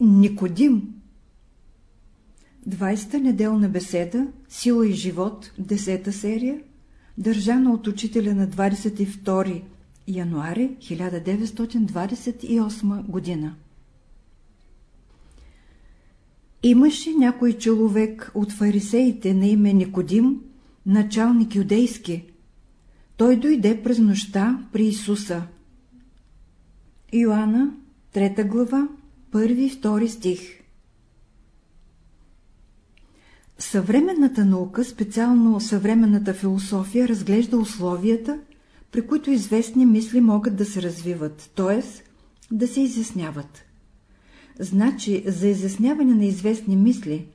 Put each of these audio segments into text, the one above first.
Никодим 20-та неделна беседа Сила и живот, 10-та серия, държана от учителя на 22 януари 1928 година. Имаше някой човек от фарисеите на име Никодим, началник юдейски. Той дойде през нощта при Исуса. Йоанна, 3 глава, 1-2 стих Съвременната наука, специално съвременната философия, разглежда условията, при които известни мисли могат да се развиват, т.е. да се изясняват. Значи, за изясняване на известни мисли,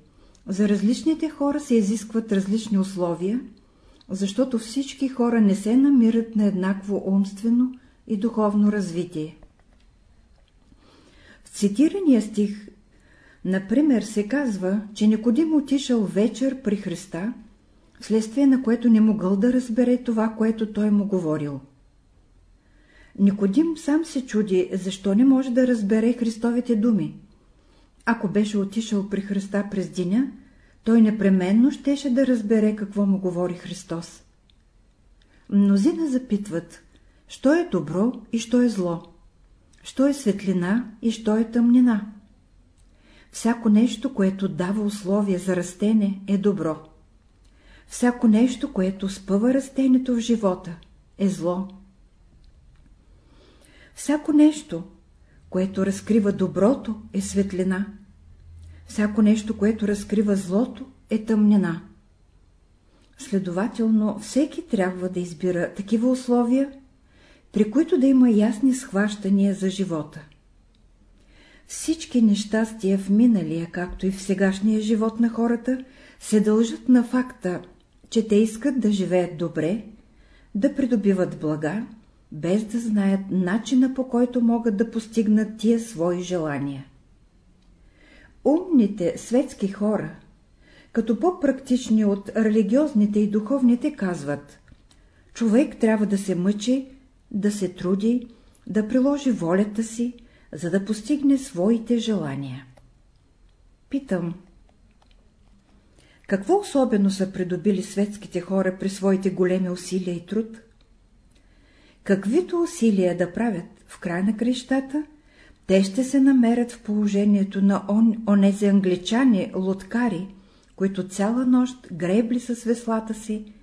за различните хора се изискват различни условия, защото всички хора не се намират на еднакво умствено и духовно развитие. Цитирания стих, например, се казва, че Никодим отишъл вечер при Христа, вследствие на което не могъл да разбере това, което той му говорил. Никодим сам се чуди, защо не може да разбере Христовите думи. Ако беше отишъл при Христа през деня, той непременно щеше да разбере какво му говори Христос. Мнозина запитват, що е добро и що е зло, що е светлина и що е тъмнина. Всяко нещо, което дава условия за растене, е добро. Всяко нещо, което спъва растението в живота, е зло. Всяко нещо, което разкрива доброто, е светлина. Всяко нещо, което разкрива злото, е тъмнина. Следователно, всеки трябва да избира такива условия, при които да има ясни схващания за живота. Всички нещастия в миналия, както и в сегашния живот на хората, се дължат на факта, че те искат да живеят добре, да придобиват блага, без да знаят начина по който могат да постигнат тия свои желания. Умните светски хора, като по-практични от религиозните и духовните, казват човек трябва да се мъчи, да се труди, да приложи волята си, за да постигне своите желания. Питам, какво особено са придобили светските хора при своите големи усилия и труд? Каквито усилия да правят в край на крещата, те ще се намерят в положението на он, онези англичани, лодкари, които цяла нощ гребли с веслата си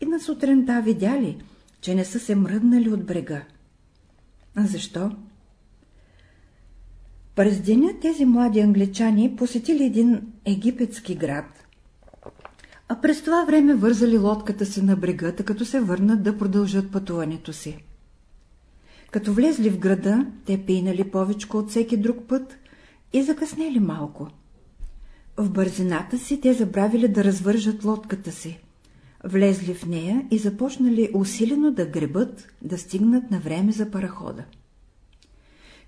и на сутринта видяли, че не са се мръднали от брега. Защо? През деня тези млади англичани посетили един египетски град, а през това време вързали лодката си на брегата, като се върнат да продължат пътуването си. Като влезли в града, те пийнали повечко от всеки друг път и закъснели малко. В бързината си те забравили да развържат лодката си. Влезли в нея и започнали усилено да гребат, да стигнат на време за парахода.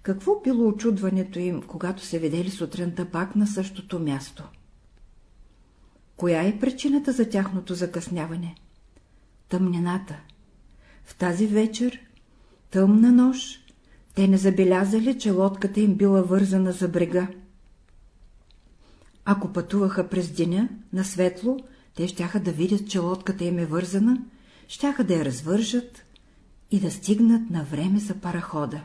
Какво било очудването им, когато се видели сутринта пак на същото място? Коя е причината за тяхното закъсняване? Тъмнината. В тази вечер, тъмна нощ, те не забелязали, че лодката им била вързана за брега. Ако пътуваха през деня, на светло, те щяха да видят, че лодката им е вързана, щяха да я развържат и да стигнат на време за парахода.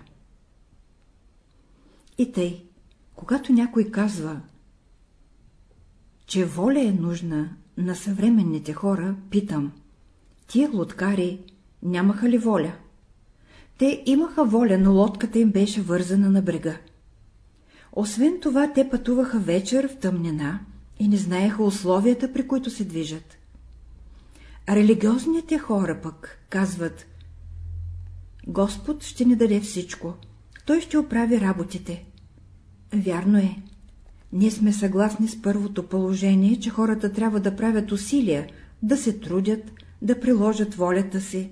И тъй, когато някой казва, че воля е нужна на съвременните хора, питам, тия лодкари нямаха ли воля? Те имаха воля, но лодката им беше вързана на брега. Освен това, те пътуваха вечер в тъмнина и не знаеха условията, при които се движат. Религиозните хора пък казват Господ ще ни даде всичко, Той ще оправи работите. Вярно е. Ние сме съгласни с първото положение, че хората трябва да правят усилия, да се трудят, да приложат волята си.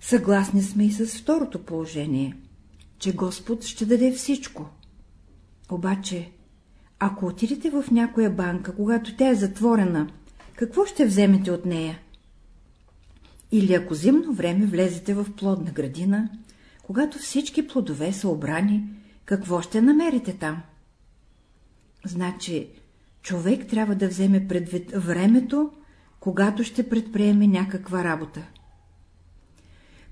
Съгласни сме и с второто положение, че Господ ще даде всичко. Обаче, ако отидете в някоя банка, когато тя е затворена, какво ще вземете от нея? Или ако зимно време влезете в плодна градина, когато всички плодове са обрани, какво ще намерите там? Значи, човек трябва да вземе предвид времето, когато ще предприеме някаква работа.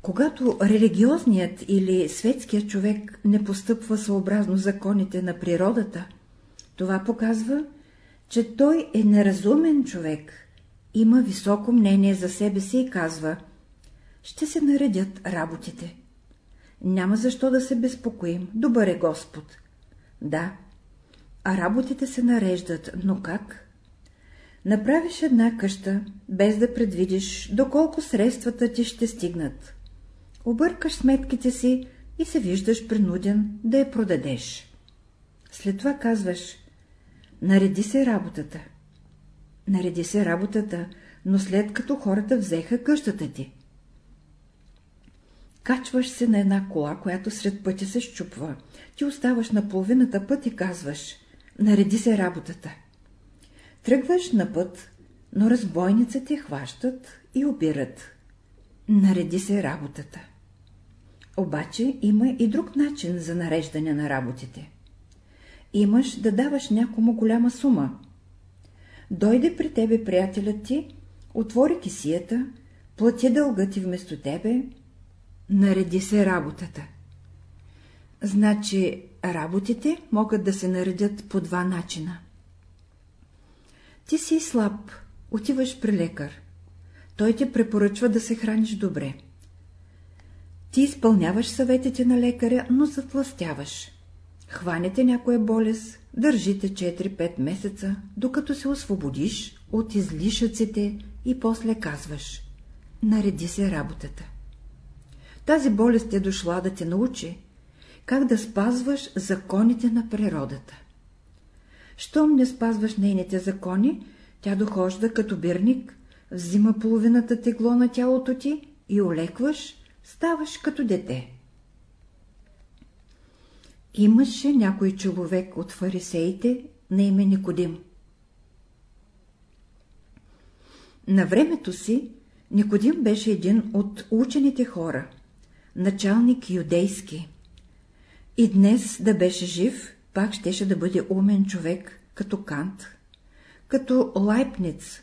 Когато религиозният или светският човек не постъпва съобразно законите на природата, това показва, че той е неразумен човек, има високо мнение за себе си и казва «Ще се наредят работите». Няма защо да се безпокоим, добър е Господ. Да, а работите се нареждат, но как? Направиш една къща, без да предвидиш доколко средствата ти ще стигнат. Объркаш сметките си и се виждаш принуден да я продадеш. След това казваш, нареди се работата. Нареди се работата, но след като хората взеха къщата ти. Качваш се на една кола, която сред пътя се щупва. Ти оставаш на половината път и казваш, нареди се работата. Тръгваш на път, но разбойниците хващат и обират. Нареди се работата. Обаче има и друг начин за нареждане на работите. Имаш да даваш някому голяма сума. Дойде при тебе приятелят ти, отвори кисията, плати дълга ти вместо тебе, нареди се работата. Значи работите могат да се наредят по два начина. Ти си слаб, отиваш при лекар. Той ти препоръчва да се храниш добре. Ти изпълняваш съветите на лекаря, но затластяваш. Хванете някоя болест, държите 4-5 месеца, докато се освободиш от излишъците и после казваш – нареди се работата. Тази болест е дошла да те научи как да спазваш законите на природата. Щом не спазваш нейните закони, тя дохожда като бирник, взима половината тегло на тялото ти и олекваш, ставаш като дете. Имаше някой човек от фарисеите на име Никодим. На времето си Никодим беше един от учените хора, началник юдейски. И днес да беше жив, пак щеше да бъде умен човек, като Кант, като Лайпниц,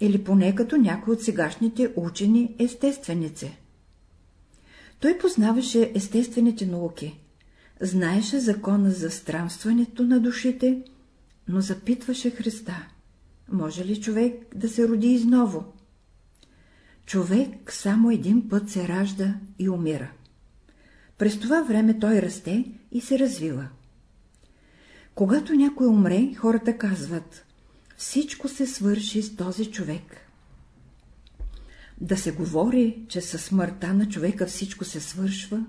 или поне като някой от сегашните учени естественици. Той познаваше естествените науки, знаеше закона за странстването на душите, но запитваше Христа. Може ли човек да се роди изново? Човек само един път се ражда и умира. През това време той расте и се развива. Когато някой умре, хората казват, всичко се свърши с този човек. Да се говори, че със смъртта на човека всичко се свършва,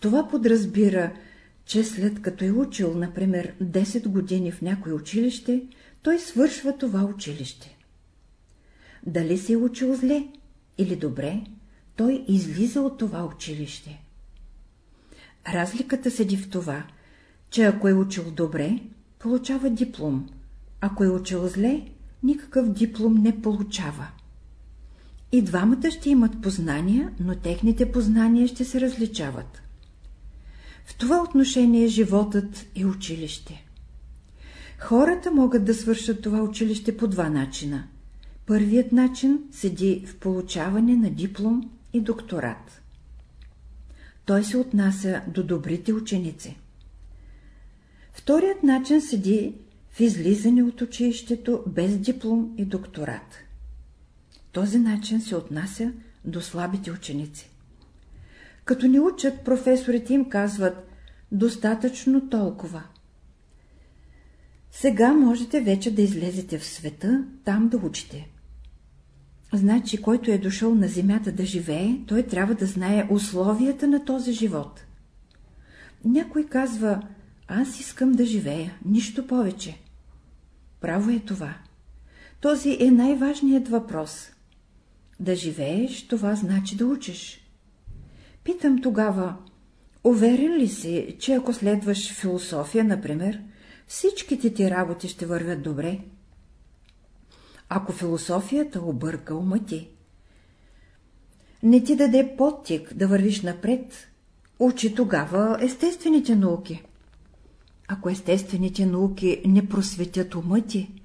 това подразбира, че след като е учил, например, 10 години в някое училище, той свършва това училище. Дали се е учил зле или добре, той излиза от това училище. Разликата седи в това, че ако е учил добре, получава диплом, ако е учил зле, никакъв диплом не получава. И двамата ще имат познания, но техните познания ще се различават. В това отношение животът е училище. Хората могат да свършат това училище по два начина. Първият начин седи в получаване на диплом и докторат. Той се отнася до добрите ученици. Вторият начин седи в излизане от училището без диплом и докторат. Този начин се отнася до слабите ученици. Като ни учат, професорите им казват достатъчно толкова. Сега можете вече да излезете в света, там да учите. Значи, който е дошъл на земята да живее, той трябва да знае условията на този живот. Някой казва, аз искам да живея, нищо повече. Право е това. Този е най-важният въпрос. Да живееш, това значи да учиш. Питам тогава, уверен ли си, че ако следваш философия, например, всичките ти работи ще вървят добре? Ако философията обърка ума ти, не ти даде подтик да вървиш напред, учи тогава естествените науки. ако естествените науки не просветят ума ти,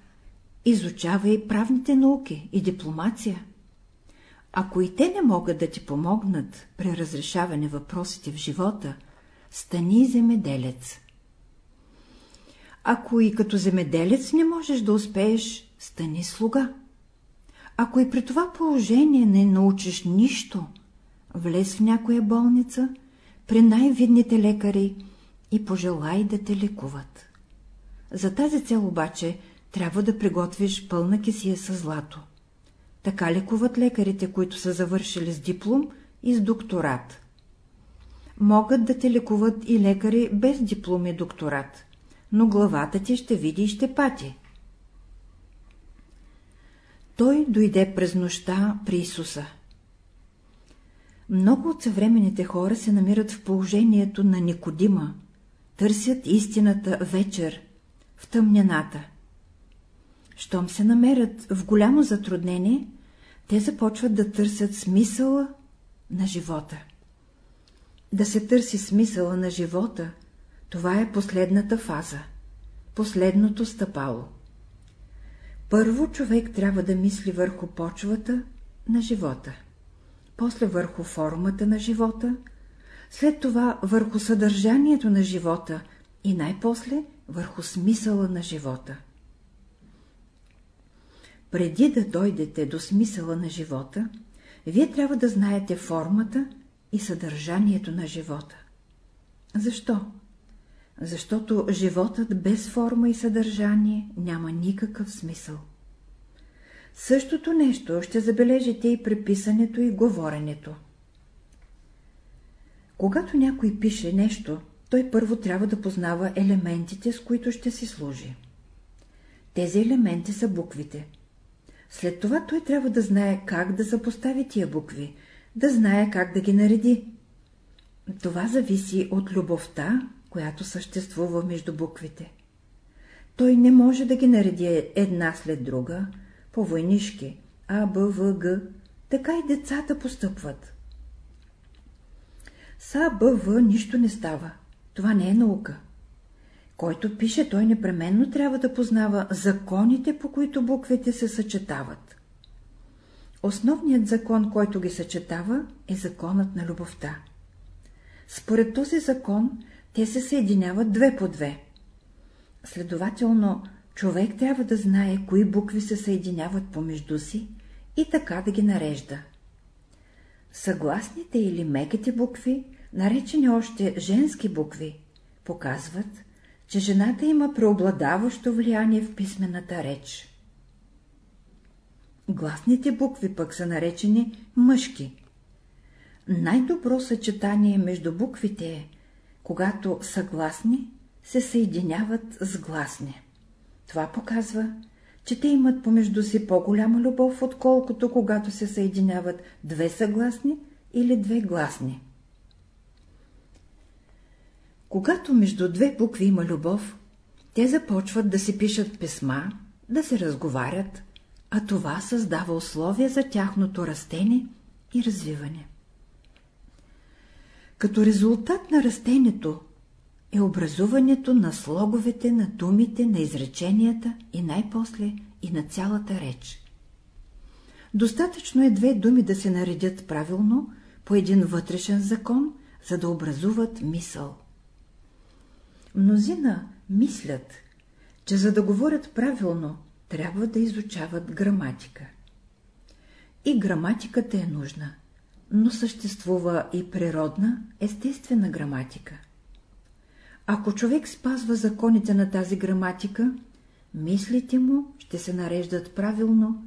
изучавай правните науки и дипломация. Ако и те не могат да ти помогнат при разрешаване въпросите в живота, стани земеделец. Ако и като земеделец не можеш да успееш, стани слуга. Ако и при това положение не научиш нищо, влез в някоя болница, при най-видните лекари и пожелай да те лекуват. За тази цел обаче трябва да приготвиш пълна кисия с злато. Така лекуват лекарите, които са завършили с диплом и с докторат. Могат да те лекуват и лекари без диплом и докторат, но главата ти ще види и ще пати. Той дойде през нощта при Исуса. Много от съвременните хора се намират в положението на Никодима, търсят истината вечер, в тъмнената. Щом се намерят в голямо затруднение, те започват да търсят смисъла на живота. Да се търси смисъла на живота, това е последната фаза, последното стъпало. Първо човек трябва да мисли върху почвата на живота, после върху формата на живота, след това върху съдържанието на живота и най-после върху смисъла на живота. Преди да дойдете до смисъла на живота, вие трябва да знаете формата и съдържанието на живота. Защо? Защото животът без форма и съдържание няма никакъв смисъл. Същото нещо ще забележите и при писането и говоренето. Когато някой пише нещо, той първо трябва да познава елементите, с които ще си служи. Тези елементи са буквите. След това той трябва да знае как да запостави тия букви, да знае как да ги нареди. Това зависи от любовта, която съществува между буквите. Той не може да ги нареди една след друга, по войнишки, А, Б, В, Г, така и децата постъпват. С А, Б, В нищо не става. Това не е наука. Който пише, той непременно трябва да познава законите, по които буквите се съчетават. Основният закон, който ги съчетава, е законът на любовта. Според този закон, те се съединяват две по две. Следователно, човек трябва да знае, кои букви се съединяват помежду си и така да ги нарежда. Съгласните или меките букви, наречени още женски букви, показват, че жената има преобладаващо влияние в писмената реч. Гласните букви пък са наречени мъжки. Най-добро съчетание между буквите е, когато съгласни се съединяват с гласни. Това показва, че те имат помежду си по-голяма любов, отколкото когато се съединяват две съгласни или две гласни. Когато между две букви има любов, те започват да си пишат писма, да се разговарят, а това създава условия за тяхното растение и развиване. Като резултат на растението е образуването на слоговете, на думите, на изреченията и най-после и на цялата реч. Достатъчно е две думи да се наредят правилно по един вътрешен закон, за да образуват мисъл. Мнозина мислят, че за да говорят правилно, трябва да изучават граматика. И граматиката е нужна, но съществува и природна, естествена граматика. Ако човек спазва законите на тази граматика, мислите му ще се нареждат правилно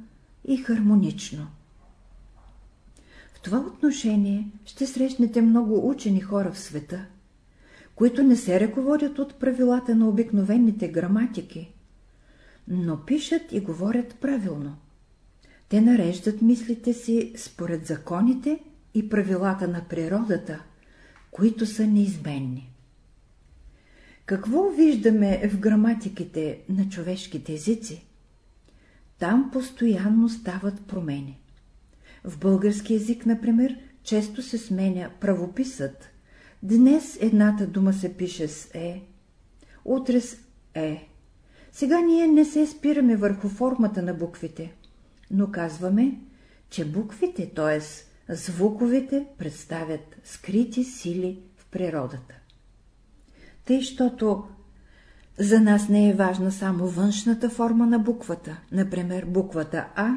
и хармонично. В това отношение ще срещнете много учени хора в света, които не се ръководят от правилата на обикновените граматики, но пишат и говорят правилно. Те нареждат мислите си според законите и правилата на природата, които са неизменни. Какво виждаме в граматиките на човешките езици? Там постоянно стават промени. В български език, например, често се сменя правописът. Днес едната дума се пише с «е», утре с Е. Сега ние не се спираме върху формата на буквите, но казваме, че буквите, т.е. звуковете, представят скрити сили в природата. Тъй, щото за нас не е важна само външната форма на буквата, например буквата А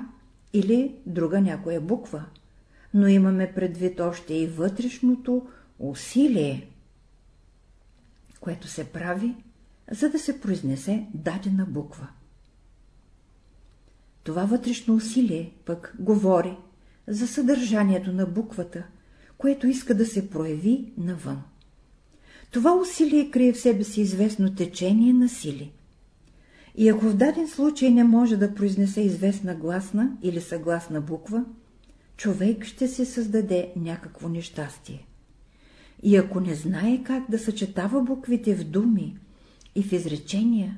или друга някоя буква, но имаме предвид още и вътрешното усилие, което се прави, за да се произнесе дадена буква. Това вътрешно усилие пък говори за съдържанието на буквата, което иска да се прояви навън. Това усилие крие в себе си известно течение на сили. И ако в даден случай не може да произнесе известна гласна или съгласна буква, човек ще се създаде някакво нещастие. И ако не знае как да съчетава буквите в думи и в изречения,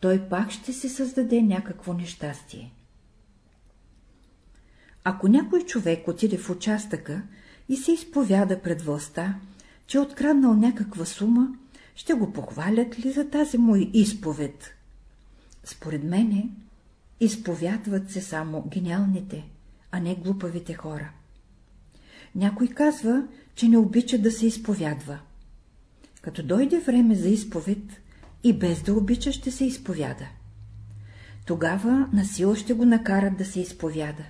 той пак ще се създаде някакво нещастие. Ако някой човек отиде в участъка и се изповяда пред властта, че е откраднал някаква сума, ще го похвалят ли за тази му изповед? Според мене, изповядват се само гениалните, а не глупавите хора. Някой казва, че не обича да се изповядва. Като дойде време за изповед, и без да обича ще се изповяда. Тогава насила ще го накарат да се изповяда.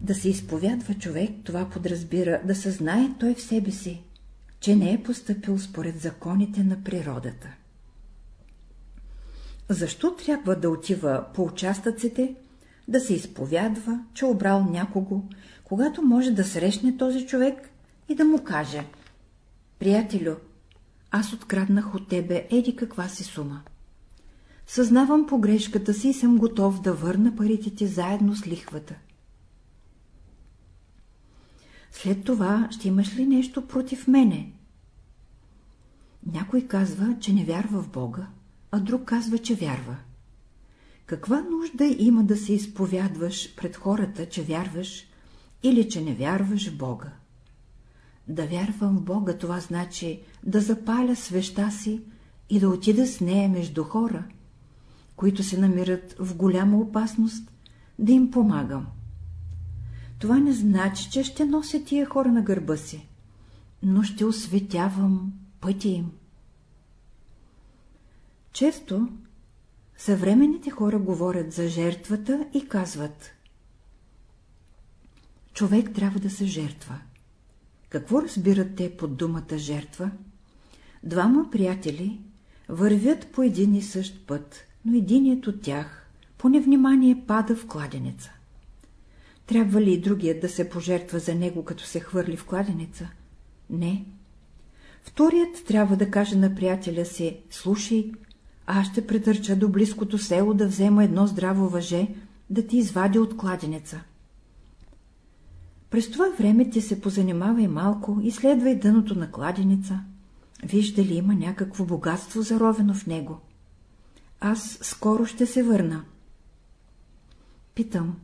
Да се изповядва човек, това подразбира да съзнае той в себе си, че не е поступил според законите на природата. Защо трябва да отива по участъците, да се изповядва, че обрал някого, когато може да срещне този човек и да му каже «Приятелю, аз откраднах от тебе еди каква си сума. Съзнавам погрешката си и съм готов да върна парите ти заедно с лихвата. След това ще имаш ли нещо против мене? Някой казва, че не вярва в Бога, а друг казва, че вярва. Каква нужда има да се изповядваш пред хората, че вярваш или че не вярваш в Бога? Да вярвам в Бога, това значи да запаля свеща си и да отида с нея между хора, които се намират в голяма опасност, да им помагам. Това не значи, че ще нося тия хора на гърба си, но ще осветявам пътя им. Често съвременните хора говорят за жертвата и казват Човек трябва да се жертва. Какво разбират те под думата жертва? Двама приятели вървят по един и същ път, но единият от тях по невнимание пада в кладенеца. Трябва ли и другият да се пожертва за него, като се хвърли в кладенеца? Не. Вторият трябва да каже на приятеля си, слушай, аз ще претърча до близкото село да взема едно здраво въже, да ти извади от кладенеца. През това време ти се позанимавай малко, изследвай дъното на кладеница. Виж дали има някакво богатство заровено в него. Аз скоро ще се върна. Питам,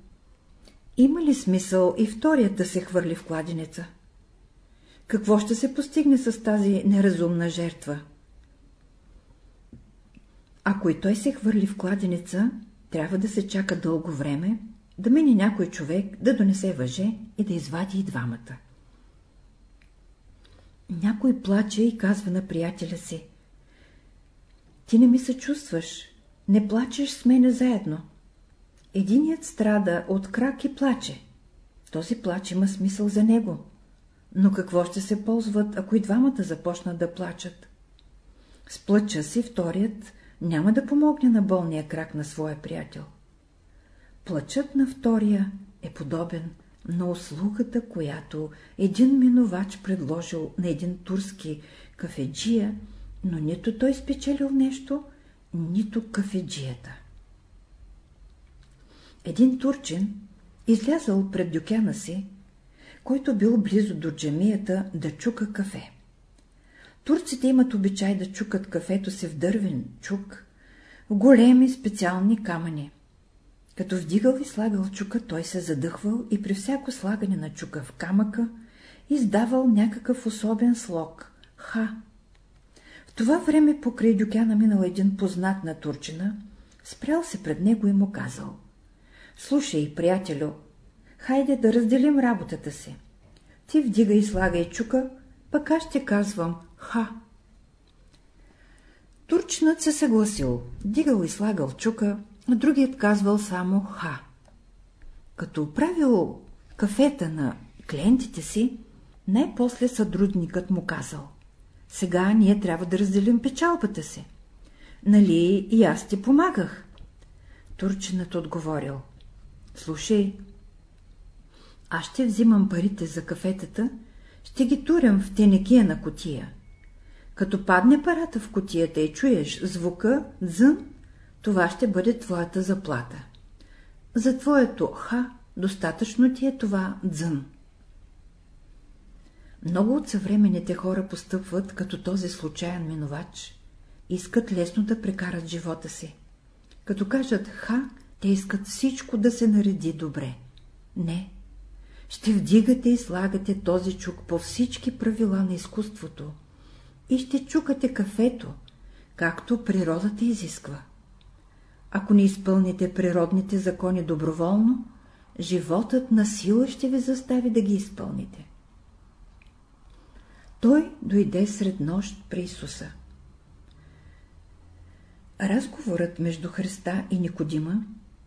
има ли смисъл и вторият да се хвърли в кладенеца? Какво ще се постигне с тази неразумна жертва? Ако и той се хвърли в кладенеца, трябва да се чака дълго време, да мине някой човек, да донесе въже и да извади и двамата. Някой плаче и казва на приятеля си. Ти не ми се чувстваш, не плачеш с мене заедно. Единият страда от крак и плаче. Този плач има смисъл за него. Но какво ще се ползват, ако и двамата започнат да плачат? С плача си вторият няма да помогне на болния крак на своя приятел. Плачът на втория е подобен на услугата, която един минувач предложил на един турски кафеджия, но нито той спечелил нещо, нито кафеджията. Един турчин излязъл пред дюкяна си, който бил близо до джамията да чука кафе. Турците имат обичай да чукат кафето си в дървен чук, в големи специални камъни. Като вдигал и слагал чука, той се задъхвал и при всяко слагане на чука в камъка издавал някакъв особен слог – ха. В това време покрай Дюкяна минал един познат на турчина, спрял се пред него и му казал. Слушай, приятелю, хайде да разделим работата си. Ти вдига и слагай чука, пък аз ще казвам ха. Турчинът се съгласил, дигал и слагал чука, а другият казвал само ха. Като правил кафета на клиентите си, най-после съдрудникът му казал. Сега ние трябва да разделим печалбата си. Нали и аз ти помагах? Турчинът отговорил. Слушай, аз ще взимам парите за кафетата, ще ги турям в тенекия на котия. Като падне парата в котията и чуеш звука дзън, това ще бъде твоята заплата. За твоето ха достатъчно ти е това дзън. Много от съвременните хора постъпват като този случайен минувач. Искат лесно да прекарат живота си. Като кажат ха, те искат всичко да се нареди добре. Не. Ще вдигате и слагате този чук по всички правила на изкуството и ще чукате кафето, както природата изисква. Ако не изпълните природните закони доброволно, животът на сила ще ви застави да ги изпълните. Той дойде сред нощ при Исуса. Разговорът между Христа и Никодима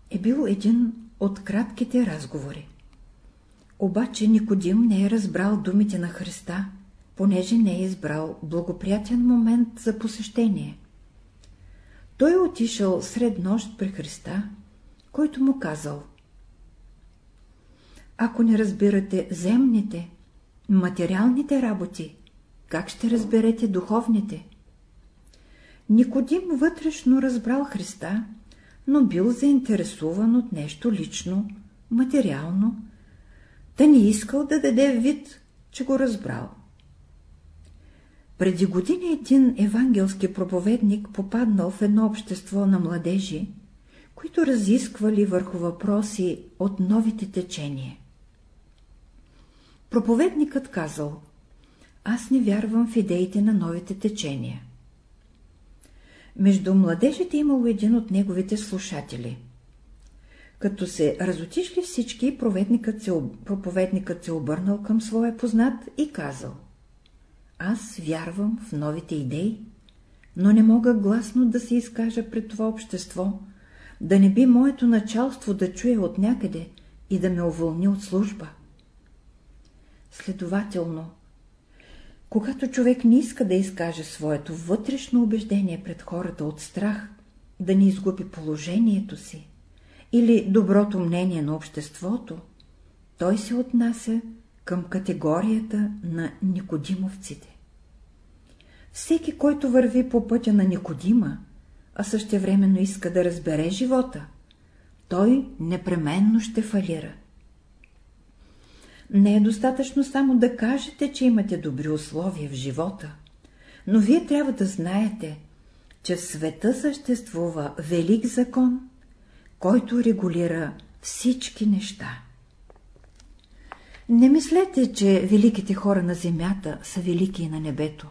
е бил един от кратките разговори. Обаче Никодим не е разбрал думите на Христа, понеже не е избрал благоприятен момент за посещение. Той е отишъл сред нощ при Христа, който му казал Ако не разбирате земните, материалните работи, как ще разберете духовните? Никодим вътрешно разбрал Христа, но бил заинтересуван от нещо лично, материално, да не искал да даде вид, че го разбрал. Преди години един евангелски проповедник попаднал в едно общество на младежи, които разисквали върху въпроси от новите течения. Проповедникът казал, аз не вярвам в идеите на новите течения. Между младежите имало един от неговите слушатели. Като се разотишли всички, проповедникът се, обърнал към своя познат и казал Аз вярвам в новите идеи, но не мога гласно да се изкажа пред това общество, да не би моето началство да чуе от някъде и да ме уволни от служба. Следователно, когато човек не иска да изкаже своето вътрешно убеждение пред хората от страх, да не изгуби положението си или доброто мнение на обществото, той се отнася към категорията на никодимовците. Всеки, който върви по пътя на Никодима, а същевременно иска да разбере живота, той непременно ще фалира. Не е достатъчно само да кажете, че имате добри условия в живота, но вие трябва да знаете, че в света съществува велик закон, който регулира всички неща. Не мислете, че великите хора на земята са велики и на небето.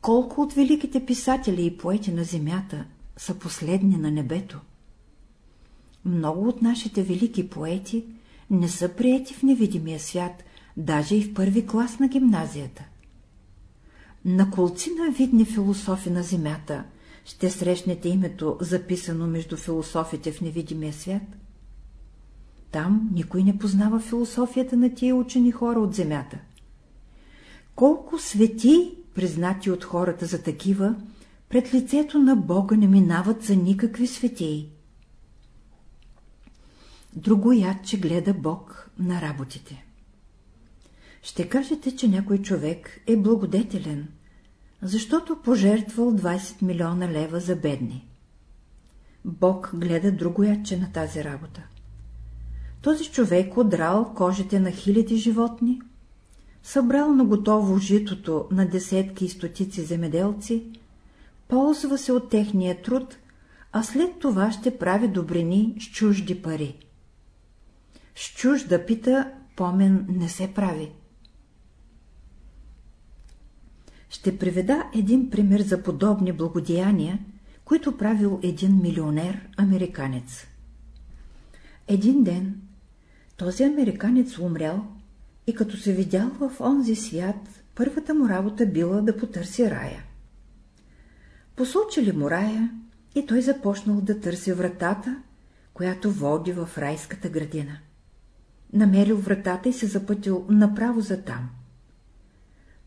Колко от великите писатели и поети на земята са последни на небето? Много от нашите велики поети не са приети в невидимия свят, даже и в първи клас на гимназията. На колци на видни философи на земята ще срещнете името, записано между философите в невидимия свят. Там никой не познава философията на тия учени хора от земята. Колко свети, признати от хората за такива, пред лицето на Бога не минават за никакви светии. Друго яд, че гледа Бог на работите. Ще кажете, че някой човек е благодетелен, защото пожертвал 20 милиона лева за бедни. Бог гледа друго ядче на тази работа. Този човек одрал кожите на хиляди животни, събрал на готово житото на десетки и стотици земеделци, ползва се от техния труд, а след това ще прави добрини с чужди пари. С чужда пита помен не се прави. Ще приведа един пример за подобни благодеяния, които правил един милионер американец. Един ден този американец умрял и като се видял в онзи свят, първата му работа била да потърси рая. Посочили му рая и той започнал да търси вратата, която води в райската градина. Намерил вратата и се запътил направо за там.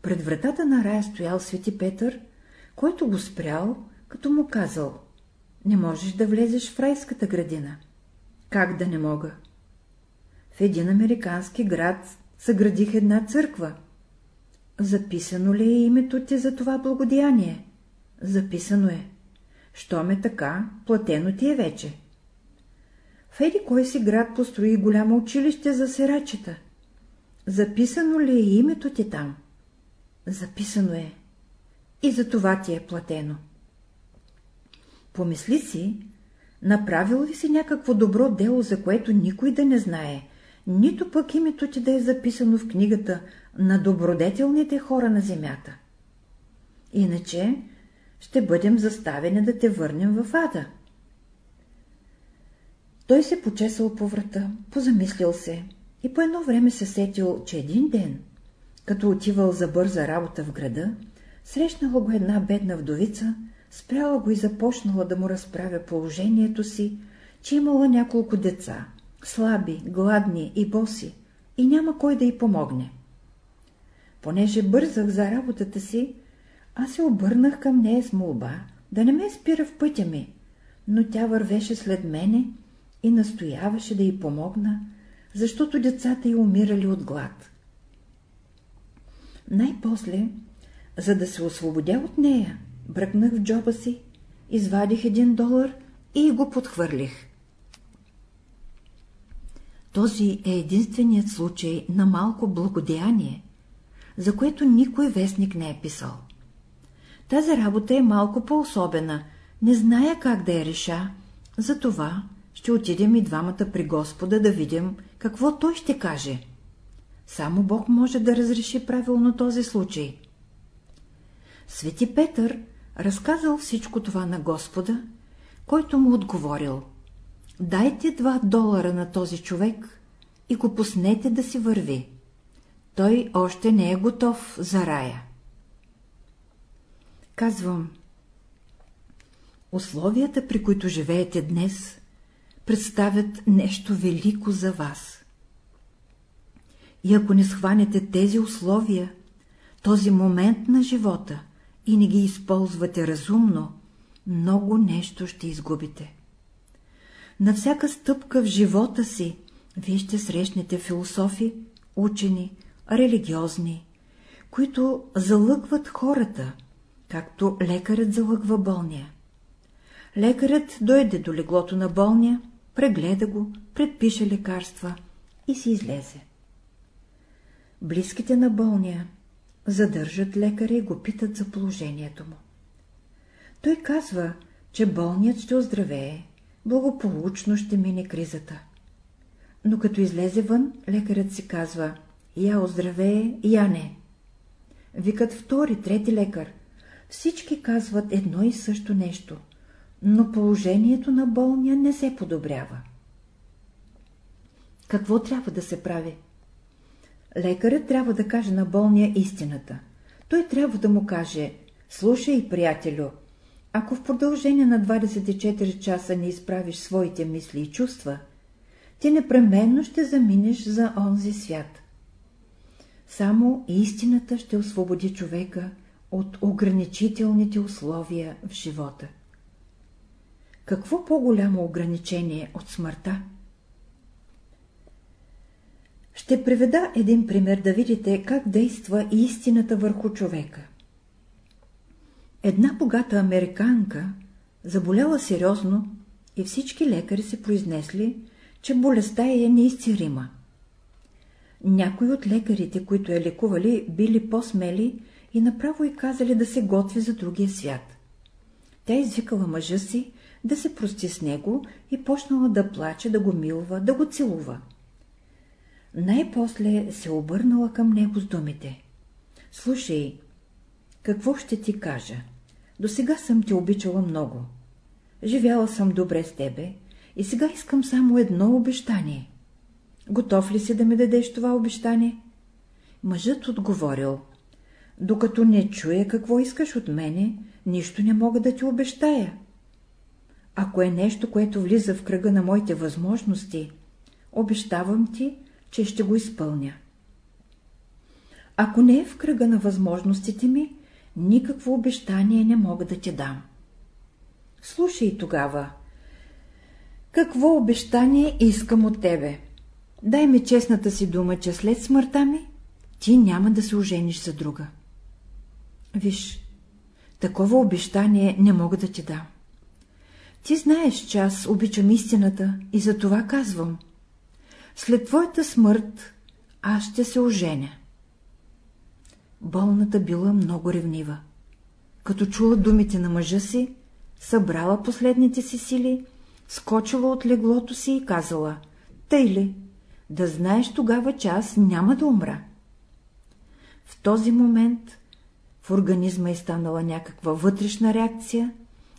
Пред вратата на рая стоял свети Петър, който го спрял, като му казал — не можеш да влезеш в райската градина. Как да не мога? В един американски град съградих една църква. Записано ли е името ти за това благодеяние? Записано е. Щом е така, платено ти е вече. В еди кой си град построи голямо училище за сирачета. Записано ли е името ти там? Записано е. И за това ти е платено. Помисли си, направил ли си някакво добро дело, за което никой да не знае, нито пък името ти да е записано в книгата на добродетелните хора на земята. Иначе ще бъдем заставени да те върнем в ада. Той се почесал по врата, позамислил се и по едно време се сетил, че един ден, като отивал за бърза работа в града, срещнала го една бедна вдовица, спряла го и започнала да му разправя положението си, че имала няколко деца, слаби, гладни и боси, и няма кой да й помогне. Понеже бързах за работата си, аз се обърнах към нея с молба да не ме спира в пътя ми, но тя вървеше след мене и настояваше да й помогна, защото децата й умирали от глад. Най-после, за да се освободя от нея, бръкнах в джоба си, извадих един долар и го подхвърлих. Този е единственият случай на малко благодеяние, за което никой вестник не е писал. Тази работа е малко по-особена, не зная как да я реша, затова ще отидем и двамата при Господа да видим какво Той ще каже. Само Бог може да разреши правилно този случай. Свети Петър разказал всичко това на Господа, който му отговорил Дайте два долара на този човек и го пуснете да си върви. Той още не е готов за рая. Казвам, условията, при които живеете днес, представят нещо велико за вас. И ако не схванете тези условия, този момент на живота и не ги използвате разумно, много нещо ще изгубите. На всяка стъпка в живота си вие ще срещнете философи, учени, религиозни, които залъгват хората, както лекарът залъгва болния. Лекарът дойде до леглото на болния, прегледа го, предпише лекарства и си излезе. Близките на болния задържат лекаря и го питат за положението му. Той казва, че болният ще оздравее, благополучно ще мине кризата. Но като излезе вън, лекарът си казва, я оздравее, я не. Викат втори, трети лекар. Всички казват едно и също нещо, но положението на болния не се подобрява. Какво трябва да се прави? Лекарът трябва да каже на болния истината. Той трябва да му каже, слушай, приятелю, ако в продължение на 24 часа не изправиш своите мисли и чувства, ти непременно ще заминеш за онзи свят. Само истината ще освободи човека от ограничителните условия в живота. Какво по-голямо ограничение от смъртта? Ще приведа един пример да видите как действа истината върху човека. Една богата американка заболяла сериозно и всички лекари се произнесли, че болестта е неизцерима. Някои от лекарите, които я лекували, били по-смели и направо й казали да се готви за другия свят. Тя извикала мъжа си да се прости с него и почнала да плаче, да го милва, да го целува. Най-после се обърнала към него с думите. Слушай, Какво ще ти кажа? До сега съм те обичала много. Живяла съм добре с тебе и сега искам само едно обещание. Готов ли си да ми дадеш това обещание? Мъжът отговорил. Докато не чуя какво искаш от мене, нищо не мога да ти обещая. Ако е нещо, което влиза в кръга на моите възможности, обещавам ти, че ще го изпълня. Ако не е в кръга на възможностите ми, никакво обещание не мога да ти дам. Слушай тогава. Какво обещание искам от тебе? Дай ми честната си дума, че след смъртта ми ти няма да се ожениш за друга. Виж, такова обещание не мога да ти дам. Ти знаеш, че аз обичам истината и за това казвам. След твоята смърт аз ще се оженя. Болната била много ревнива. Като чула думите на мъжа си, събрала последните си сили, скочила от леглото си и казала, тъй ли, да знаеш тогава, че аз няма да умра. В този момент в организма е станала някаква вътрешна реакция,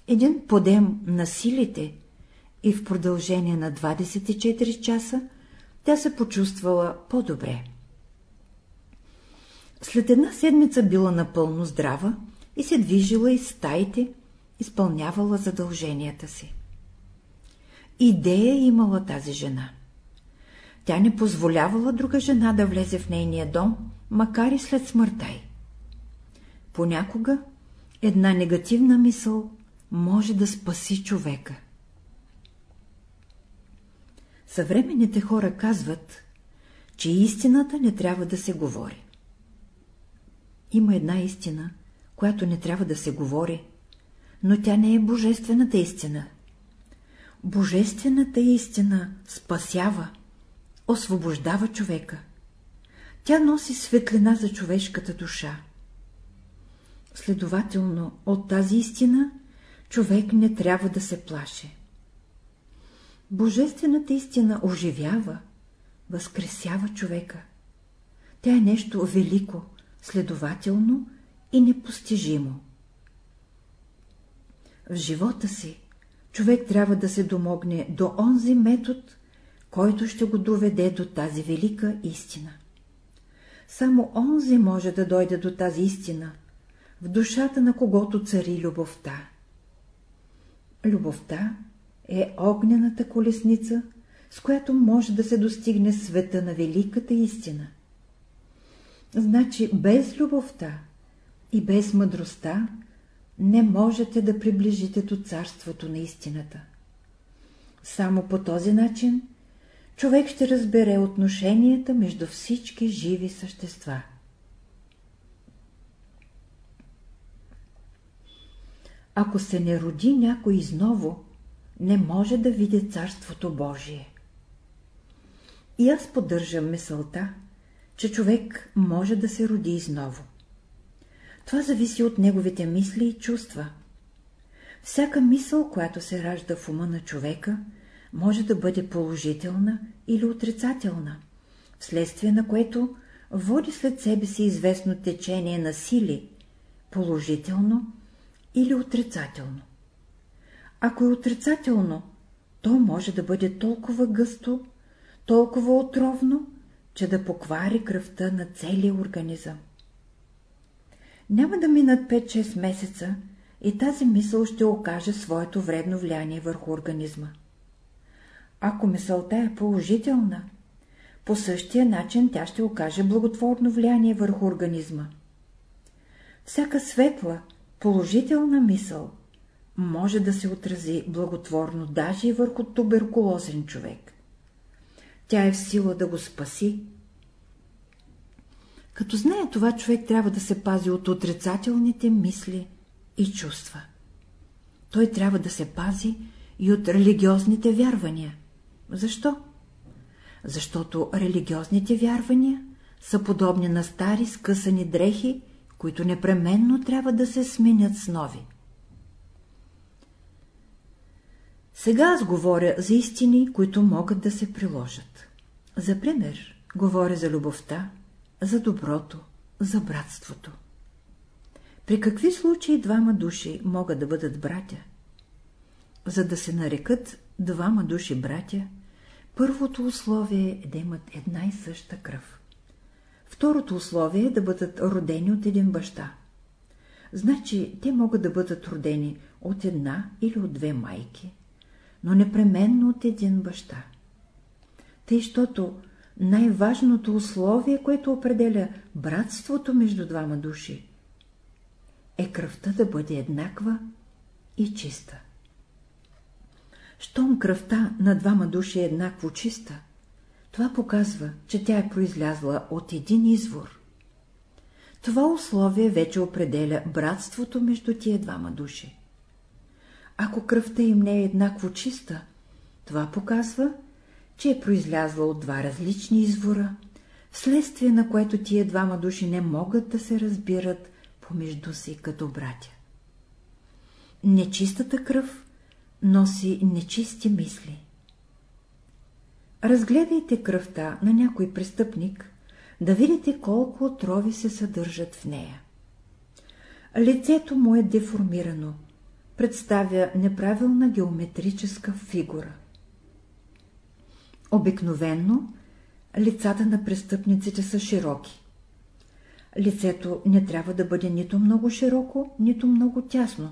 един подем на силите и в продължение на 24 часа тя се почувствала по-добре. След една седмица била напълно здрава и се движила из стаите, изпълнявала задълженията си. Идея имала тази жена. Тя не позволявала друга жена да влезе в нейния дом, макар и след смъртта й. Понякога една негативна мисъл може да спаси човека. Съвременните хора казват, че истината не трябва да се говори. Има една истина, която не трябва да се говори, но тя не е божествената истина. Божествената истина спасява, освобождава човека. Тя носи светлина за човешката душа. Следователно, от тази истина човек не трябва да се плаше. Божествената истина оживява, възкресява човека. Тя е нещо велико, следователно и непостижимо. В живота си човек трябва да се домогне до онзи метод, който ще го доведе до тази велика истина. Само онзи може да дойде до тази истина, в душата на когото цари любовта. Любовта е огнената колесница, с която може да се достигне света на великата истина. Значи без любовта и без мъдростта не можете да приближите до царството на истината. Само по този начин човек ще разбере отношенията между всички живи същества. Ако се не роди някой изново, не може да види Царството Божие. И аз поддържам мисълта, че човек може да се роди изново. Това зависи от неговите мисли и чувства. Всяка мисъл, която се ражда в ума на човека, може да бъде положителна или отрицателна, вследствие на което води след себе си известно течение на сили, положително или отрицателно. Ако е отрицателно, то може да бъде толкова гъсто, толкова отровно, че да поквари кръвта на целия организъм. Няма да минат 5-6 месеца и тази мисъл ще окаже своето вредно влияние върху организма. Ако мисълта е положителна, по същия начин тя ще окаже благотворно влияние върху организма. Всяка светла, положителна мисъл може да се отрази благотворно даже и върху туберкулозен човек. Тя е в сила да го спаси. Като знае това, човек трябва да се пази от отрицателните мисли и чувства. Той трябва да се пази и от религиозните вярвания. Защо? Защото религиозните вярвания са подобни на стари скъсани дрехи, които непременно трябва да се сменят с нови. Сега аз говоря за истини, които могат да се приложат. За пример, говоря за любовта, за доброто, за братството. При какви случаи двама души могат да бъдат братя? За да се нарекат двама души братя, първото условие е да имат една и съща кръв. Второто условие е да бъдат родени от един баща. Значи те могат да бъдат родени от една или от две майки, но непременно от един баща. Тъй, щото най-важното условие, което определя братството между двама души, е кръвта да бъде еднаква и чиста. Щом кръвта на двама души е еднакво чиста, това показва, че тя е произлязла от един извор. Това условие вече определя братството между тия двама души. Ако кръвта им не е еднакво чиста, това показва, че е произлязла от два различни извора, вследствие на което тия двама души не могат да се разбират помежду си като братя. Нечистата кръв носи нечисти мисли. Разгледайте кръвта на някой престъпник, да видите колко отрови се съдържат в нея. Лицето му е деформирано, представя неправилна геометрическа фигура. Обикновенно лицата на престъпниците са широки. Лицето не трябва да бъде нито много широко, нито много тясно.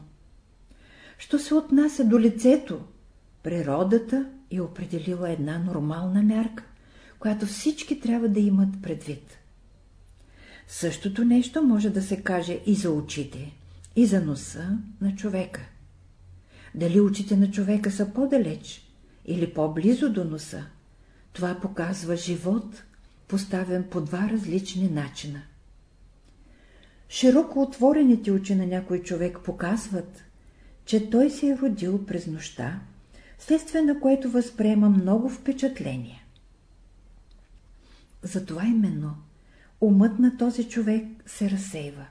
Що се отнася до лицето, природата е определила една нормална мярка, която всички трябва да имат предвид. Същото нещо може да се каже и за очите, и за носа на човека. Дали очите на човека са по-далеч или по-близо до носа, това показва живот, поставен по два различни начина. Широко отворените очи на някой човек показват, че той се е родил през нощта, следствие на което възприема много впечатления. Затова именно умът на този човек се разсейва.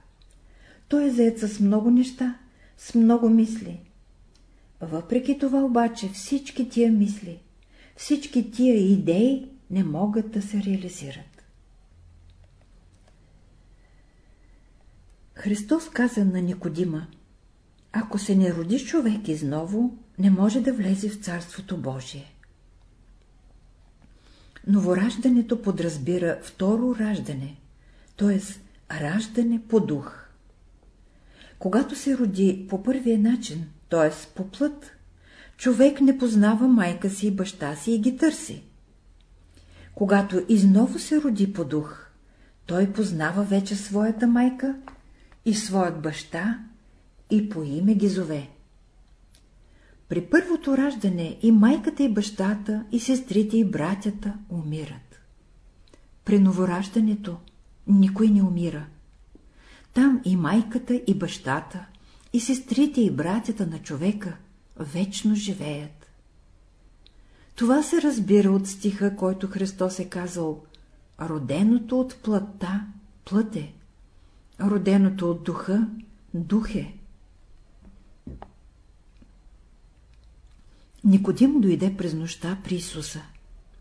Той е заед с много неща, с много мисли. Въпреки това обаче всички тия мисли, всички тия идеи не могат да се реализират. Христос каза на Никодима, ако се не роди човек изново, не може да влезе в Царството Божие. Новораждането подразбира второ раждане, т.е. раждане по дух. Когато се роди по първия начин, т.е. по плът, човек не познава майка си и баща си и ги търси. Когато изново се роди по дух, той познава вече своята майка и своят баща и по име ги зове. При първото раждане и майката и бащата, и сестрите и братята умират. При новораждането никой не умира. Там и майката, и бащата, и сестрите и братята на човека вечно живеят. Това се разбира от стиха, който Христос е казал Роденото от плътта, плът е. Роденото от духа, дух е. Никодим дойде през нощта при Исуса.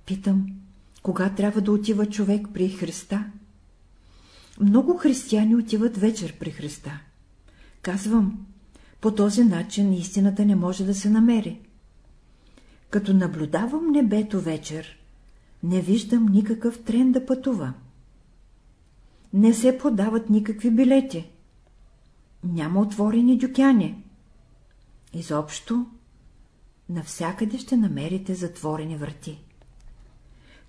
Питам, кога трябва да отива човек при Христа? Много християни отиват вечер при Христа. Казвам, по този начин истината не може да се намери. Като наблюдавам небето вечер, не виждам никакъв трен да пътува. Не се подават никакви билети. Няма отворени дюкяни. Изобщо навсякъде ще намерите затворени врати.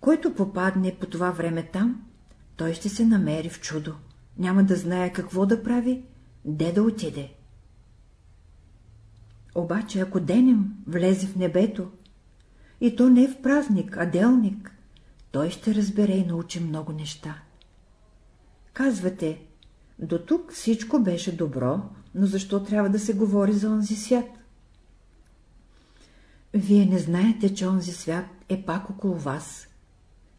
Който попадне по това време там, той ще се намери в чудо. Няма да знае какво да прави, де да отиде. Обаче, ако денем влезе в небето, и то не в празник, а делник, той ще разбере и научи много неща. Казвате, до тук всичко беше добро, но защо трябва да се говори за онзи свят? Вие не знаете, че онзи свят е пак около вас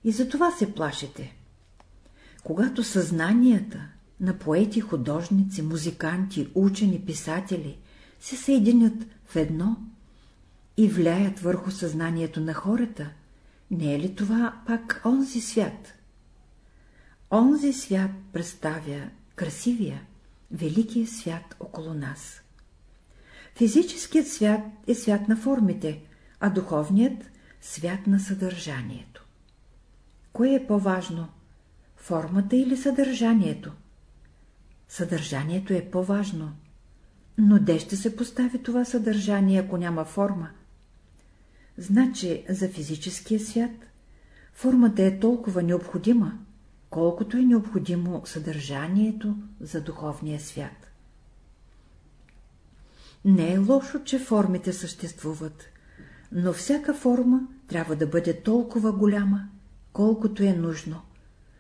и за това се плашите. Когато съзнанията на поети, художници, музиканти, учени, писатели се съединят в едно и влияят върху съзнанието на хората, не е ли това пак онзи свят? Онзи свят представя красивия, великия свят около нас. Физическият свят е свят на формите, а духовният – свят на съдържанието. Кое е по-важно? Формата или съдържанието? Съдържанието е по-важно. Но де ще се постави това съдържание, ако няма форма? Значи за физическия свят формата е толкова необходима, колкото е необходимо съдържанието за духовния свят. Не е лошо, че формите съществуват, но всяка форма трябва да бъде толкова голяма, колкото е нужно.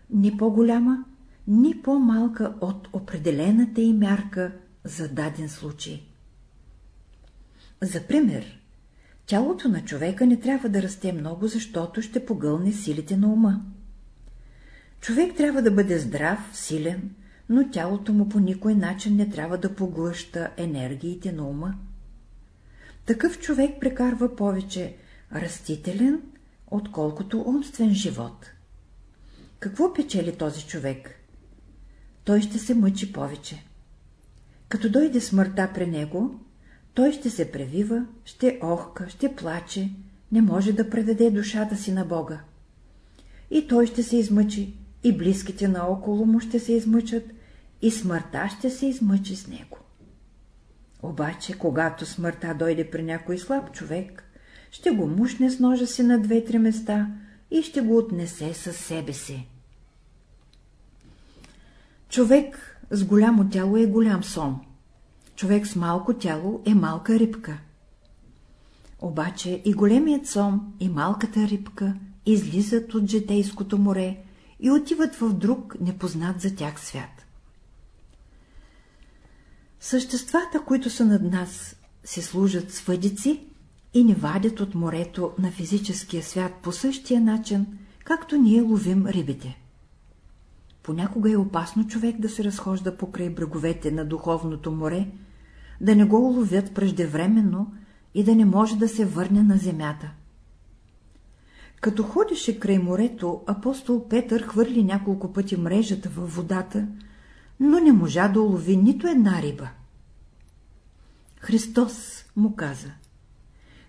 Ни по-голяма, ни по-малка от определената и мярка за даден случай. За пример, тялото на човека не трябва да расте много, защото ще погълне силите на ума. Човек трябва да бъде здрав, силен, но тялото му по никой начин не трябва да поглъща енергиите на ума. Такъв човек прекарва повече растителен, отколкото умствен живот. Какво печели този човек? Той ще се мъчи повече. Като дойде смъртта при него, той ще се превива, ще охка, ще плаче, не може да предаде душата си на Бога. И той ще се измъчи, и близките наоколо му ще се измъчат, и смъртта ще се измъчи с него. Обаче, когато смъртта дойде при някой слаб човек, ще го мушне с ножа си на две-три места и ще го отнесе със себе си. Човек с голямо тяло е голям сон. Човек с малко тяло е малка рибка. Обаче и големият сом, и малката рибка излизат от житейското море и отиват в друг непознат за тях свят. Съществата, които са над нас, се служат с въдици и не вадят от морето на физическия свят по същия начин, както ние ловим рибите. Понякога е опасно човек да се разхожда покрай бреговете на духовното море, да не го уловят преждевременно и да не може да се върне на земята. Като ходеше край морето, апостол Петър хвърли няколко пъти мрежата във водата, но не можа да улови нито една риба. Христос му каза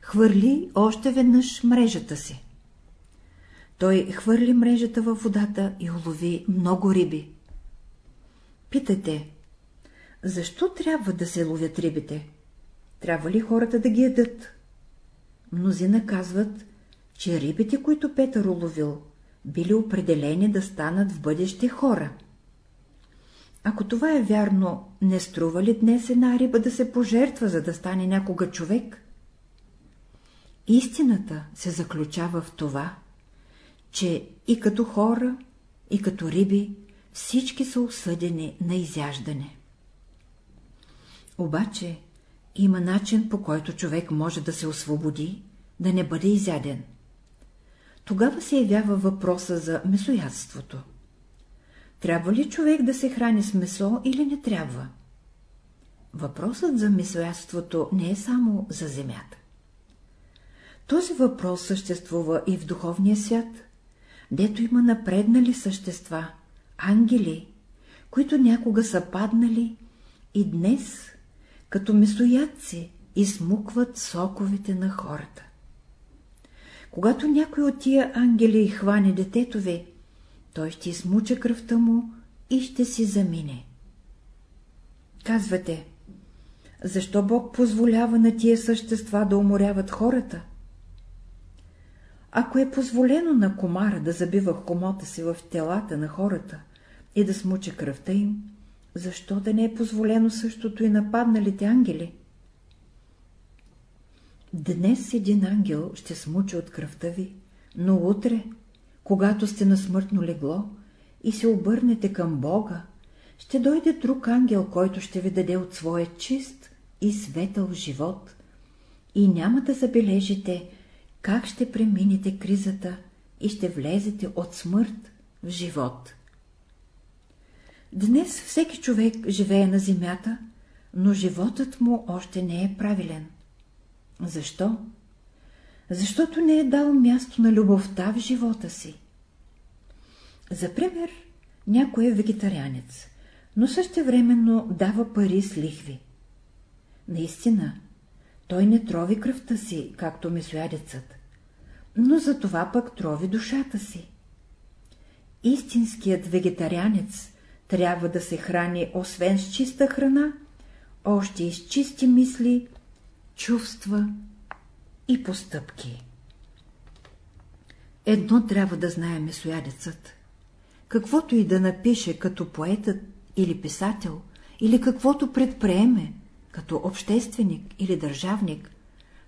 Хвърли още веднъж мрежата си. Той хвърли мрежата във водата и улови много риби. Питате, защо трябва да се ловят рибите? Трябва ли хората да ги ядат? Мнозина казват, че рибите, които Петър уловил, били определени да станат в бъдеще хора. Ако това е вярно, не струва ли днес една риба да се пожертва, за да стане някога човек? Истината се заключава в това, че и като хора, и като риби, всички са осъдени на изяждане. Обаче има начин, по който човек може да се освободи, да не бъде изяден. Тогава се явява въпроса за месоядството. Трябва ли човек да се храни с месо или не трябва? Въпросът за месоядството не е само за земята. Този въпрос съществува и в духовния свят, дето има напреднали същества, ангели, които някога са паднали и днес, като месоядци, измукват соковете на хората. Когато някой от тия ангели хване детето ви, той ще измуча кръвта му и ще си замине. Казвате, защо Бог позволява на тия същества да уморяват хората? Ако е позволено на комара да забива хомота си в телата на хората и да смуча кръвта им, защо да не е позволено същото и нападналите ангели? Днес един ангел ще смуча от кръвта ви, но утре, когато сте на смъртно легло и се обърнете към Бога, ще дойде друг ангел, който ще ви даде от своя чист и светъл живот и няма да забележите, как ще преминете кризата и ще влезете от смърт в живот. Днес всеки човек живее на земята, но животът му още не е правилен. Защо? Защото не е дал място на любовта в живота си. За пример, някой е вегетарианец, но същевременно дава пари с лихви. Наистина, той не трови кръвта си, както месоядецът, но за това пък трови душата си. Истинският вегетарианец трябва да се храни освен с чиста храна, още и с чисти мисли, чувства и постъпки. Едно трябва да знае месоядецът. Каквото и да напише като поетът или писател, или каквото предприеме, като общественик или държавник,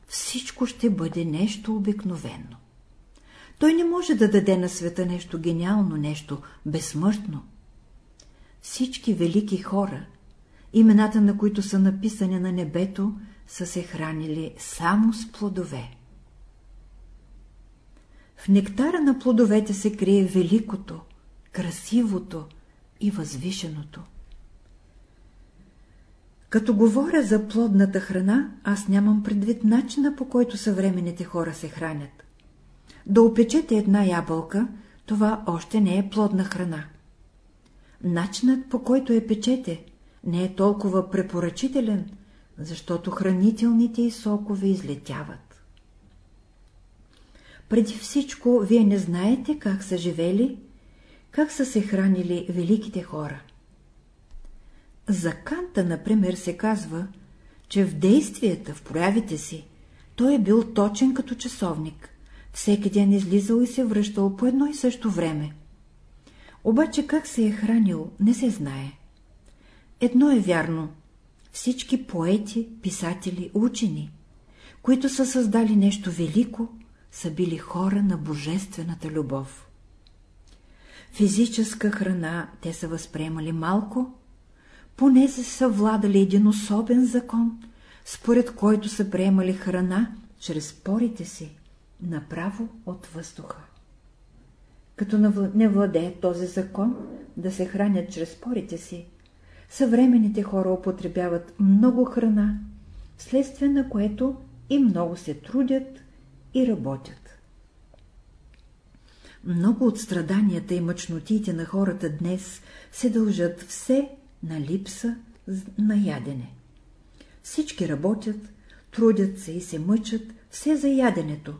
всичко ще бъде нещо обикновено. Той не може да даде на света нещо гениално, нещо безсмъртно. Всички велики хора, имената на които са написани на небето, са се хранили само с плодове. В нектара на плодовете се крие великото, красивото и възвишеното. Като говоря за плодната храна, аз нямам предвид начина по който съвременните хора се хранят. Да опечете една ябълка, това още не е плодна храна. Начинът по който я печете не е толкова препоръчителен, защото хранителните и сокове излетяват. Преди всичко, вие не знаете как са живели, как са се хранили великите хора. За Канта, например, се казва, че в действията, в проявите си, той е бил точен като часовник. Всеки ден излизал и се връщал по едно и също време. Обаче как се е хранил, не се знае. Едно е вярно. Всички поети, писатели, учени, които са създали нещо велико, са били хора на божествената любов. Физическа храна те са възприемали малко, понеже са владали един особен закон, според който са приемали храна чрез порите си, направо от въздуха. Като не владее този закон да се хранят чрез порите си, съвременните хора употребяват много храна, следствие на което и много се трудят и работят. Много от страданията и мъчнотиите на хората днес се дължат все на липса на ядене. Всички работят, трудят се и се мъчат все за яденето.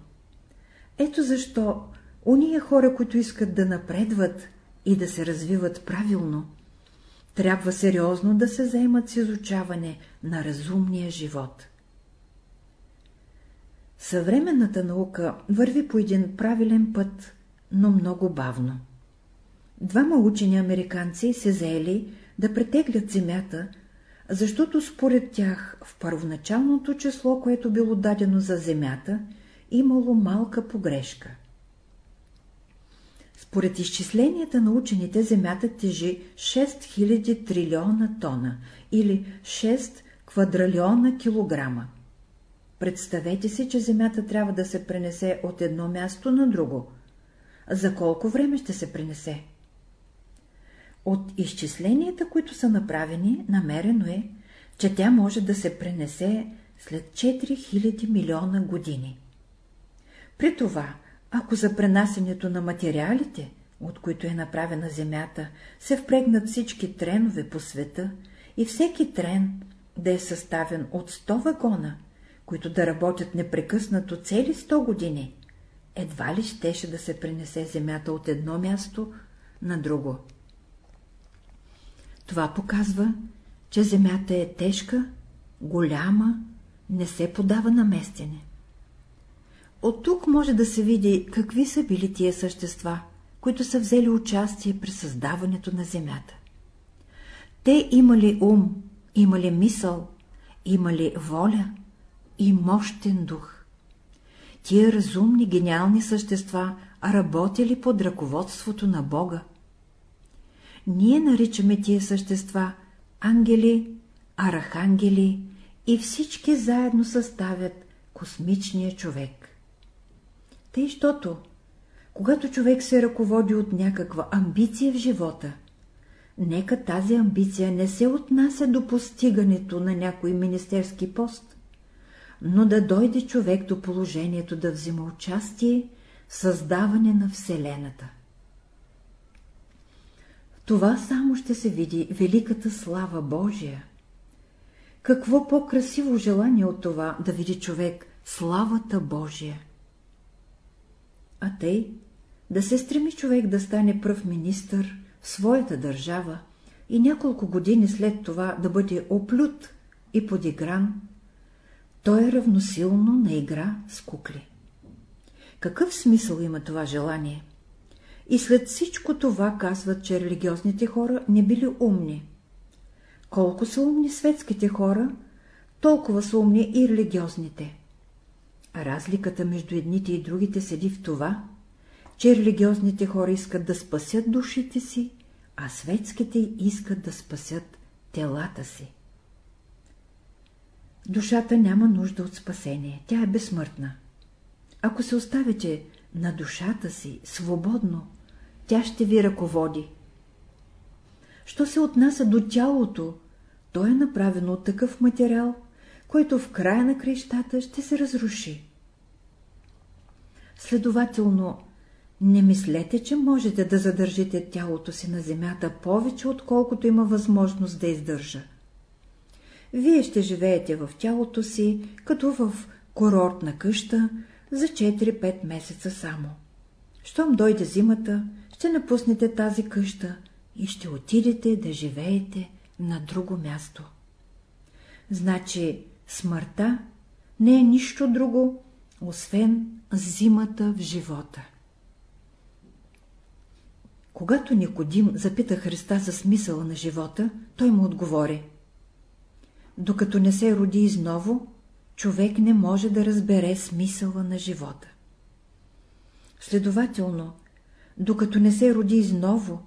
Ето защо уния хора, които искат да напредват и да се развиват правилно, трябва сериозно да се заемат с изучаване на разумния живот. Съвременната наука върви по един правилен път, но много бавно. Двама учени американци се заели да претеглят земята, защото според тях в първоначалното число, което било дадено за земята, имало малка погрешка. Според изчисленията на учените, земята тежи 6000 трилиона тона или 6 квадралиона килограма. Представете си, че земята трябва да се пренесе от едно място на друго. За колко време ще се пренесе? От изчисленията, които са направени, намерено е, че тя може да се пренесе след 4000 милиона години. При това, ако за пренасенето на материалите, от които е направена Земята, се впрегнат всички тренове по света и всеки трен да е съставен от 100 вагона, които да работят непрекъснато цели 100 години, едва ли щеше да се пренесе Земята от едно място на друго. Това показва, че земята е тежка, голяма, не се подава на местене. От тук може да се види какви са били тия същества, които са взели участие при създаването на земята. Те имали ум, имали мисъл, имали воля и мощен дух. Тия разумни, гениални същества работили под ръководството на Бога. Ние наричаме тия същества ангели, архангели и всички заедно съставят космичния човек. Тъй, щото, когато човек се ръководи от някаква амбиция в живота, нека тази амбиция не се отнася до постигането на някой министерски пост, но да дойде човек до положението да взима участие в създаване на Вселената това само ще се види великата слава Божия. Какво по-красиво желание от това да види човек славата Божия? А тъй, да се стреми човек да стане пръв министър в своята държава и няколко години след това да бъде оплют и подигран, то е равносилно на игра с кукли. Какъв смисъл има това желание? И след всичко това казват, че религиозните хора не били умни. Колко са умни светските хора, толкова са умни и религиозните. Разликата между едните и другите седи в това, че религиозните хора искат да спасят душите си, а светските искат да спасят телата си. Душата няма нужда от спасение, тя е безсмъртна. Ако се оставите на душата си свободно, тя ще ви ръководи. Що се отнася до тялото, то е направено от такъв материал, който в края на крещата ще се разруши. Следователно, не мислете, че можете да задържите тялото си на земята повече, отколкото има възможност да издържа. Вие ще живеете в тялото си, като в курортна къща, за 4-5 месеца само. Щом дойде зимата, ще напуснете тази къща и ще отидете да живеете на друго място. Значи смъртта не е нищо друго, освен зимата в живота. Когато Никодим запита Христа за смисъла на живота, той му отговори. Докато не се роди изново, човек не може да разбере смисъла на живота. Следователно, докато не се роди изново,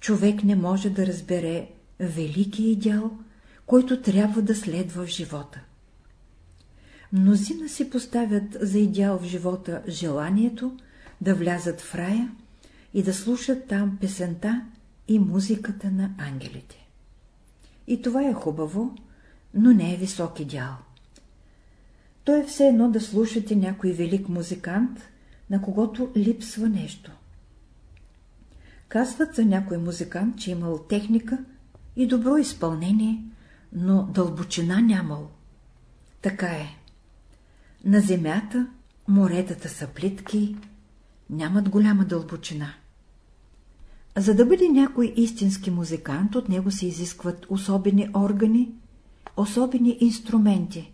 човек не може да разбере великия идеал, който трябва да следва в живота. Мнозина си поставят за идеал в живота желанието да влязат в рая и да слушат там песента и музиката на ангелите. И това е хубаво, но не е висок идеал. То е все едно да слушате някой велик музикант, на когото липсва нещо. Казват за някой музикант, че имал техника и добро изпълнение, но дълбочина нямал. Така е. На земята моретата са плитки, нямат голяма дълбочина. За да бъде някой истински музикант, от него се изискват особени органи, особени инструменти.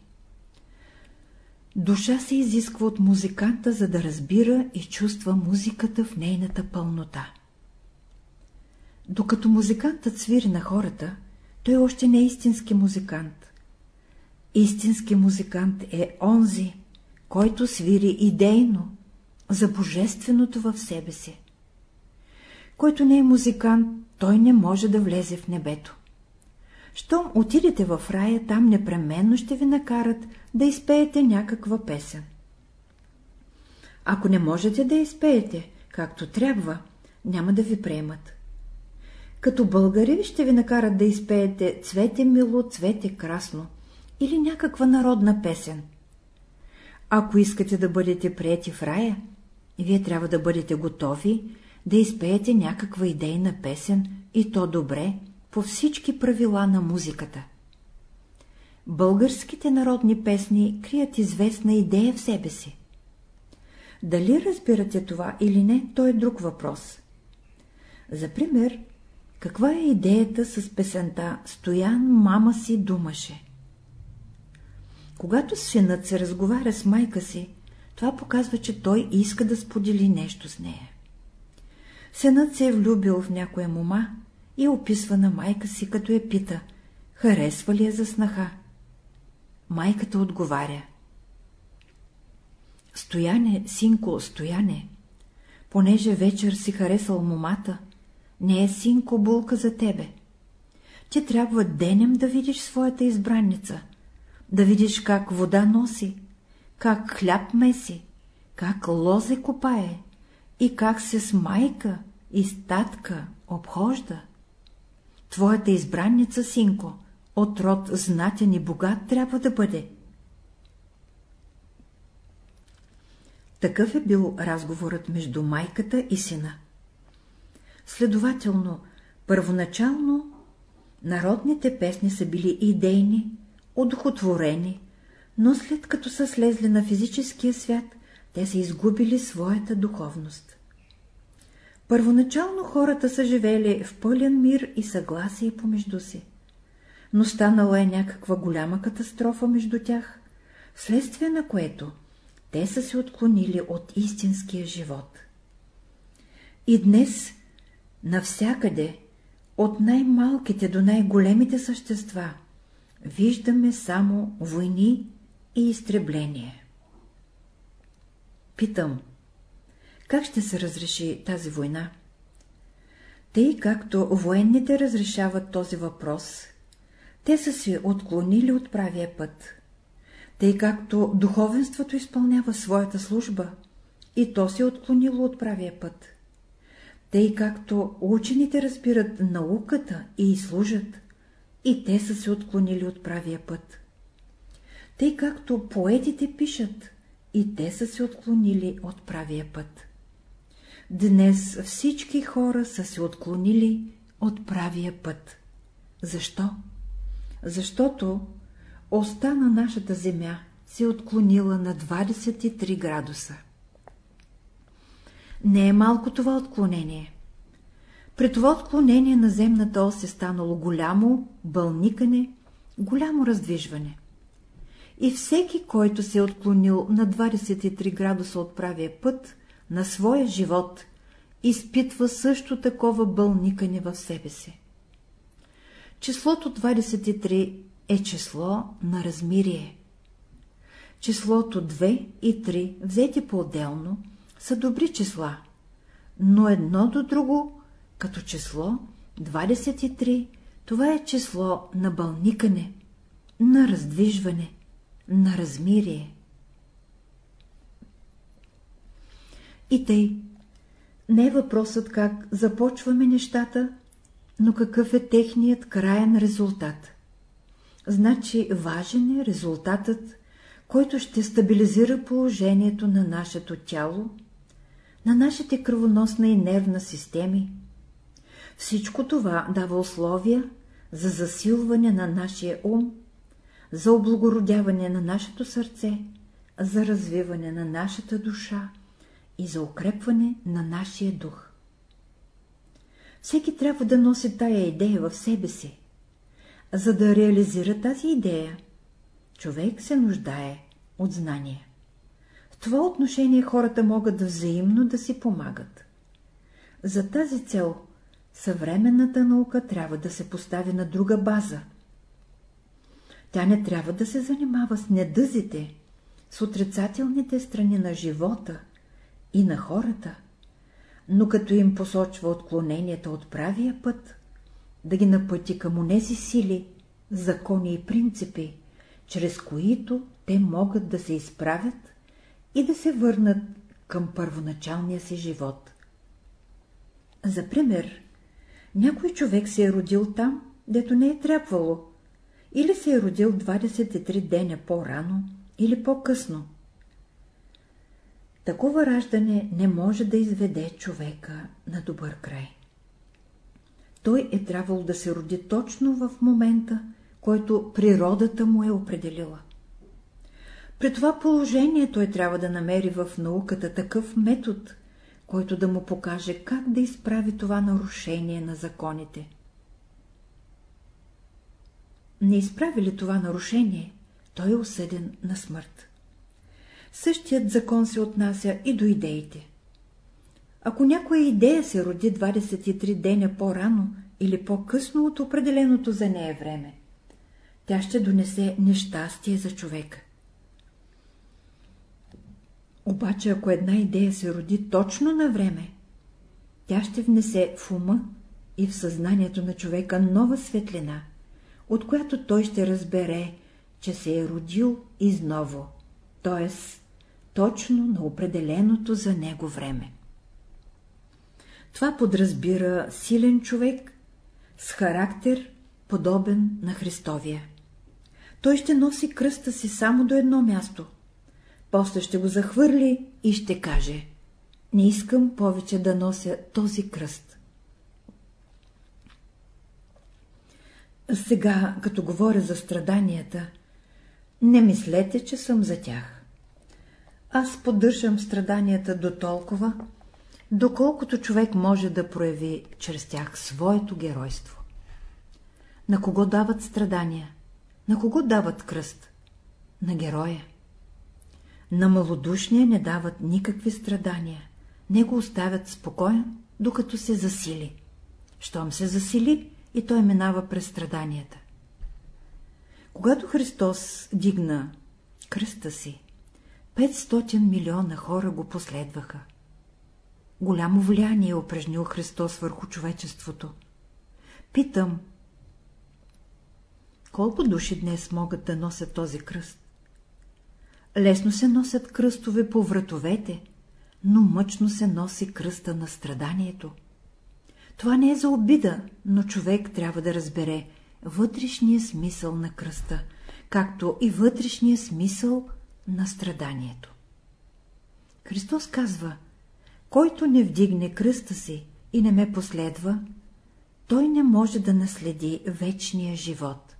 Душа се изисква от музиканта, за да разбира и чувства музиката в нейната пълнота. Докато музикантът свири на хората, той още не е истински музикант. Истински музикант е онзи, който свири идейно, за божественото в себе си. Който не е музикант, той не може да влезе в небето. Щом отидете в рая, там непременно ще ви накарат да изпеете някаква песен. Ако не можете да изпеете, както трябва, няма да ви приемат. Като българи ще ви накарат да изпеете «Цвете мило, цвете красно» или някаква народна песен. Ако искате да бъдете прияти в рая, вие трябва да бъдете готови да изпеете някаква идейна песен и то добре, по всички правила на музиката. Българските народни песни крият известна идея в себе си. Дали разбирате това или не, то е друг въпрос. За пример, каква е идеята с песента «Стоян мама си думаше»? Когато синът се разговаря с майка си, това показва, че той иска да сподели нещо с нея. Синът се е влюбил в някоя мома и описва на майка си, като я пита, харесва ли я за снаха. Майката отговаря. Стояне, синко, стояне, понеже вечер си харесал момата, не е синко булка за тебе. Ти трябва денем да видиш своята избранница, да видиш как вода носи, как хляб меси, как лозе копае и как се с майка и статка обхожда. Твоята избранница, синко, от род знатен и богат трябва да бъде. Такъв е бил разговорът между майката и сина. Следователно, Първоначално народните песни са били идейни, одухотворени, но след като са слезли на физическия свят, те са изгубили своята духовност. Първоначално хората са живели в пълен мир и съгласие помежду си, но станала е някаква голяма катастрофа между тях, вследствие на което те са се отклонили от истинския живот. И днес навсякъде, от най-малките до най-големите същества, виждаме само войни и изтребление. Питам, как ще се разреши тази война? Тъй както военните разрешават този въпрос, те са се отклонили от правия път. Тъй както духовенството изпълнява своята служба, и то се е отклонило от правия път. Тъй както учените разбират науката и служат, и те са се отклонили от правия път. Тъй както поетите пишат, и те са се отклонили от правия път. Днес всички хора са се отклонили от правия път. Защо? Защото оста на нашата земя се отклонила на 23 градуса. Не е малко това отклонение. При това отклонение на земната ос е станало голямо бълникане, голямо раздвижване. И всеки, който се е отклонил на 23 градуса от правия път, на своя живот, изпитва също такова бълникане в себе си. Числото 23 е число на размирие. Числото 2 и 3, взети по-отделно, са добри числа, но едно до друго, като число 23, това е число на бълникане, на раздвижване, на размирие. И тъй, не е въпросът как започваме нещата, но какъв е техният краен резултат. Значи важен е резултатът, който ще стабилизира положението на нашето тяло, на нашите кръвоносна и нервна системи. Всичко това дава условия за засилване на нашия ум, за облагородяване на нашето сърце, за развиване на нашата душа и за укрепване на нашия дух. Всеки трябва да носи тая идея в себе си. За да реализира тази идея, човек се нуждае от знание. Това отношение хората могат взаимно да си помагат. За тази цел съвременната наука трябва да се постави на друга база. Тя не трябва да се занимава с недъзите, с отрицателните страни на живота и на хората, но като им посочва отклоненията от правия път, да ги напъти към онези сили, закони и принципи, чрез които те могат да се изправят и да се върнат към първоначалния си живот. За пример, някой човек се е родил там, дето не е трябвало, или се е родил 23 деня по-рано или по-късно. Такова раждане не може да изведе човека на добър край. Той е трябвало да се роди точно в момента, който природата му е определила. При това положение той трябва да намери в науката такъв метод, който да му покаже как да изправи това нарушение на законите. Не изправи ли това нарушение, той е осъден на смърт. Същият закон се отнася и до идеите. Ако някоя идея се роди 23 деня по-рано или по-късно от определеното за нея време, тя ще донесе нещастие за човека. Обаче, ако една идея се роди точно на време, тя ще внесе в ума и в съзнанието на човека нова светлина, от която той ще разбере, че се е родил изново, т.е точно на определеното за него време. Това подразбира силен човек с характер, подобен на Христовия. Той ще носи кръста си само до едно място. После ще го захвърли и ще каже — не искам повече да нося този кръст. Сега, като говоря за страданията, не мислете, че съм за тях. Аз поддържам страданията до толкова, доколкото човек може да прояви чрез тях своето геройство. На кого дават страдания? На кого дават кръст? На героя. На малодушния не дават никакви страдания. Не го оставят спокоен, докато се засили. Щом се засили, и той минава през страданията. Когато Христос дигна кръста си, 500 милиона хора го последваха. Голямо влияние е упражнил Христос върху човечеството. Питам, колко души днес могат да носят този кръст? Лесно се носят кръстове по вратовете, но мъчно се носи кръста на страданието. Това не е за обида, но човек трябва да разбере вътрешния смисъл на кръста, както и вътрешния смисъл на страданието. Христос казва, който не вдигне кръста си и не ме последва, той не може да наследи вечния живот.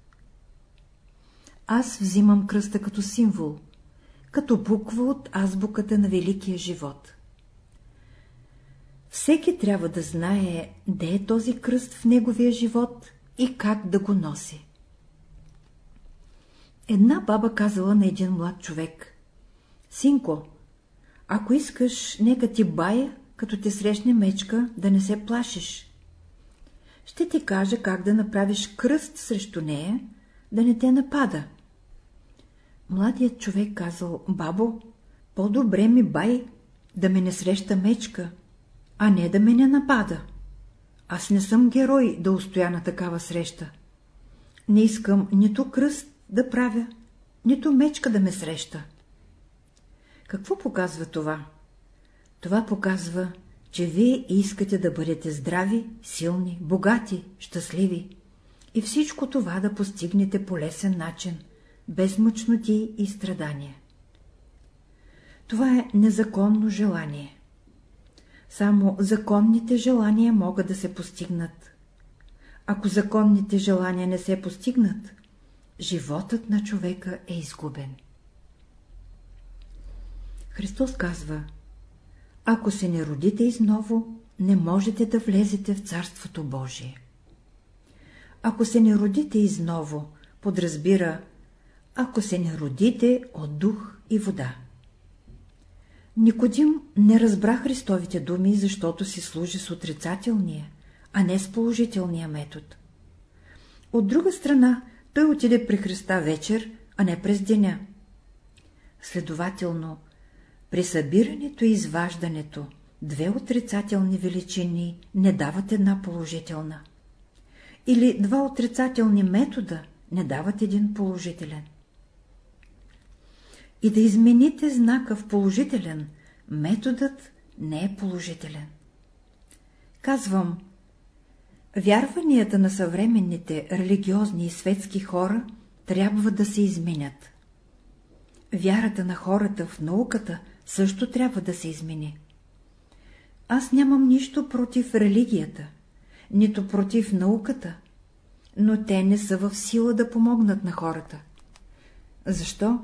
Аз взимам кръста като символ, като буква от азбуката на великия живот. Всеки трябва да знае, де е този кръст в неговия живот и как да го носи. Една баба казала на един млад човек. Синко, ако искаш, нека ти бая, като те срещне мечка, да не се плашиш. Ще ти кажа как да направиш кръст срещу нея, да не те напада. Младият човек казал, бабо, по-добре ми бай, да ме не среща мечка, а не да ме не напада. Аз не съм герой да устоя на такава среща. Не искам нито кръст да правя, нито мечка да ме среща. Какво показва това? Това показва, че вие искате да бъдете здрави, силни, богати, щастливи и всичко това да постигнете по лесен начин, без мъчноти и страдания. Това е незаконно желание. Само законните желания могат да се постигнат. Ако законните желания не се постигнат, животът на човека е изгубен. Христос казва, ако се не родите изново, не можете да влезете в Царството Божие. Ако се не родите изново, подразбира, ако се не родите от дух и вода. Никодим не разбра Христовите думи, защото си служи с отрицателния, а не с положителния метод. От друга страна, той отиде при Христа вечер, а не през деня. Следователно, при събирането и изваждането две отрицателни величини не дават една положителна. Или два отрицателни метода не дават един положителен и да измените знака в положителен, методът не е положителен. Казвам, вярванията на съвременните религиозни и светски хора трябва да се изменят. Вярата на хората в науката също трябва да се измени. Аз нямам нищо против религията, нито против науката, но те не са в сила да помогнат на хората. Защо?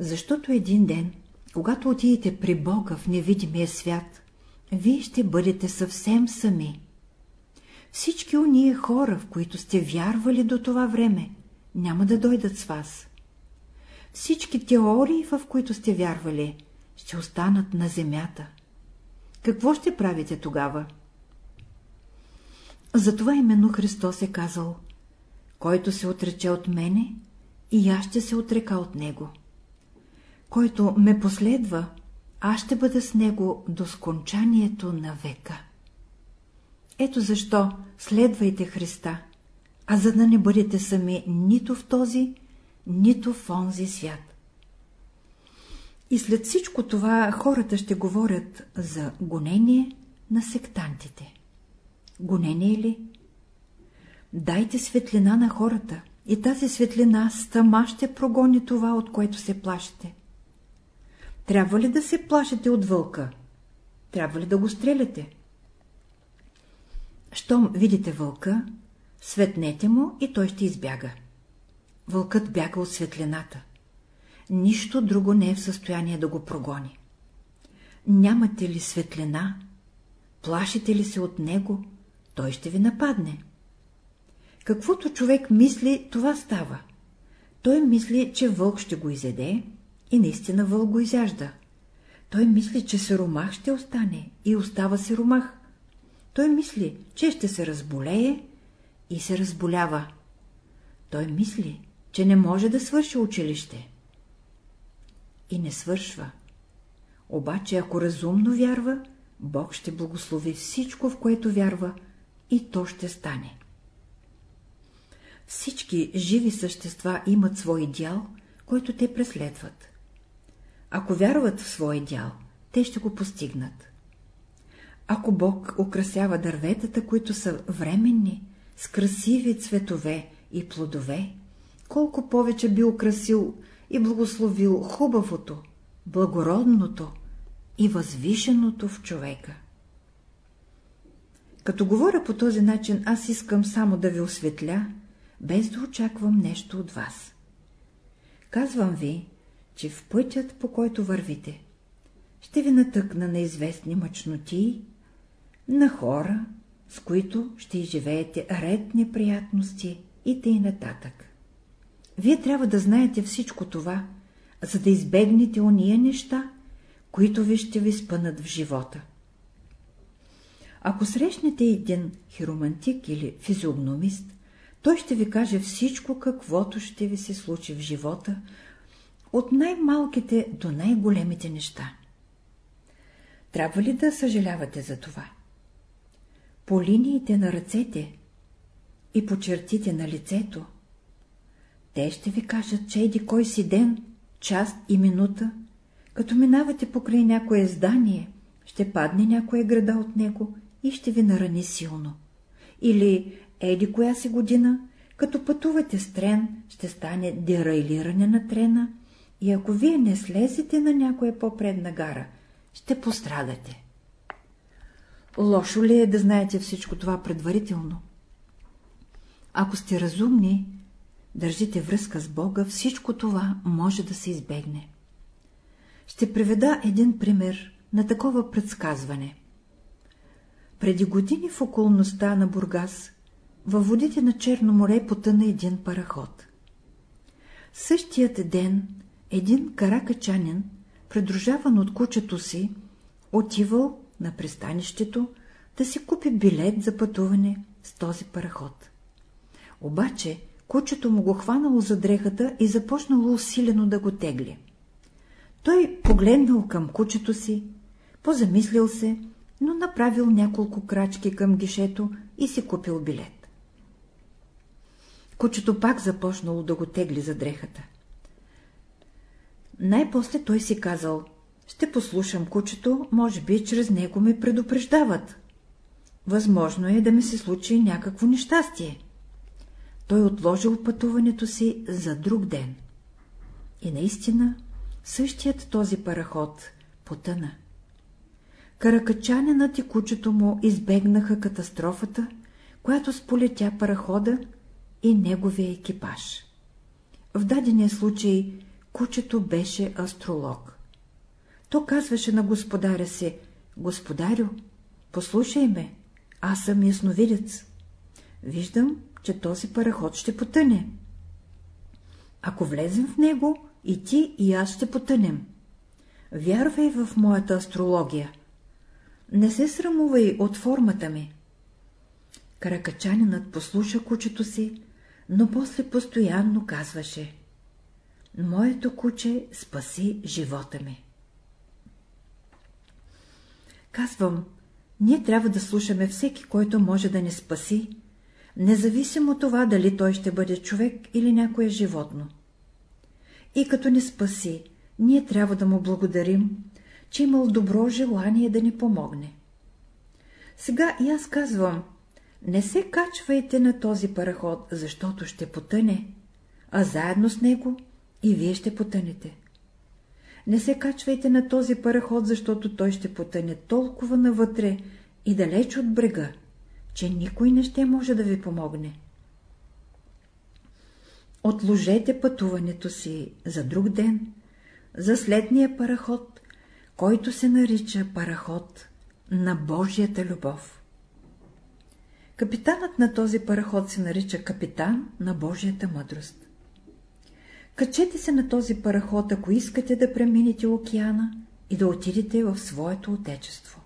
Защото един ден, когато отидете при Бога в невидимия свят, вие ще бъдете съвсем сами. Всички уния хора, в които сте вярвали до това време, няма да дойдат с вас. Всички теории, в които сте вярвали, ще останат на земята. Какво ще правите тогава? Затова именно Христос е казал, който се отрече от мене, и аз ще се отрека от него който ме последва, аз ще бъда с него до скончанието на века. Ето защо следвайте Христа, а за да не бъдете сами нито в този, нито в онзи свят. И след всичко това хората ще говорят за гонение на сектантите. Гонение ли? Дайте светлина на хората и тази светлина стама ще прогони това, от което се плащате. Трябва ли да се плашите от вълка? Трябва ли да го стреляте? Щом видите вълка, Светнете му и той ще избяга. Вълкът бяга от светлината. Нищо друго не е в състояние да го прогони. Нямате ли светлина, плашите ли се от него, той ще ви нападне. Каквото човек мисли, това става. Той мисли, че вълк ще го изеде и наистина вълк изяжда. Той мисли, че сиромах ще остане и остава сиромах. Той мисли, че ще се разболее и се разболява. Той мисли, че не може да свърши училище. И не свършва. Обаче, ако разумно вярва, Бог ще благослови всичко, в което вярва, и то ще стане. Всички живи същества имат свой идеал, който те преследват. Ако вярват в свой идеал, те ще го постигнат. Ако Бог украсява дърветата, които са временни, с красиви цветове и плодове, колко повече би украсил и благословил хубавото, благородното и възвишеното в човека. Като говоря по този начин, аз искам само да ви осветля, без да очаквам нещо от вас. Казвам ви, че в пътят, по който вървите, ще ви натъкна на известни мъчноти, на хора, с които ще изживеете ред неприятности и тъй нататък. Вие трябва да знаете всичко това, за да избегнете ония неща, които ви ще ви спънат в живота. Ако срещнете един хиромантик или физиогномист, той ще ви каже всичко, каквото ще ви се случи в живота, от най-малките до най-големите неща. Трябва ли да съжалявате за това? По линиите на ръцете и по чертите на лицето, те ще ви кажат, че еди кой си ден, час и минута, като минавате покрай някое здание, ще падне някоя града от него и ще ви нарани силно. Или еди коя си година, като пътувате с трен, ще стане дерайлиране на трена и ако вие не слезете на някоя по-предна гара, ще пострадате. Лошо ли е да знаете всичко това предварително? Ако сте разумни, държите връзка с Бога, всичко това може да се избегне. Ще приведа един пример на такова предсказване. Преди години в околността на Бургас, във водите на Черно море потъна един параход. Същият ден един каракачанин, придружаван от кучето си, отивал на пристанището да си купи билет за пътуване с този параход. Обаче кучето му го хванало за дрехата и започнало усилено да го тегли. Той погледнал към кучето си, позамислил се, но направил няколко крачки към гишето и си купил билет. Кучето пак започнало да го тегли за дрехата. Най-после той си казал, ще послушам кучето, може би чрез него ме предупреждават. Възможно е да ми се случи някакво нещастие. Той отложил пътуването си за друг ден. И наистина същият този параход потъна. Каракачанинът и кучето му избегнаха катастрофата, която сполетя парахода и неговия екипаж. В дадения случай кучето беше астролог. То казваше на господаря си, господарю, послушай ме, аз съм ясновидец. Виждам, че този параход ще потъне. Ако влезем в него, и ти, и аз ще потънем. Вярвай в моята астрология. Не се срамувай от формата ми. Каракачанинът послуша кучето си, но после постоянно казваше Моето куче спаси живота ми. Казвам, ние трябва да слушаме всеки, който може да ни спаси, независимо това дали той ще бъде човек или някое животно. И като ни спаси, ние трябва да му благодарим, че имал добро желание да ни помогне. Сега и аз казвам, не се качвайте на този параход, защото ще потъне, а заедно с него и вие ще потънете. Не се качвайте на този параход, защото той ще потъне толкова навътре и далеч от брега, че никой не ще може да ви помогне. отложете пътуването си за друг ден, за следния параход, който се нарича параход на Божията любов. Капитанът на този параход се нарича капитан на Божията мъдрост. Качете се на този параход, ако искате да преминете океана и да отидете в своето отечество.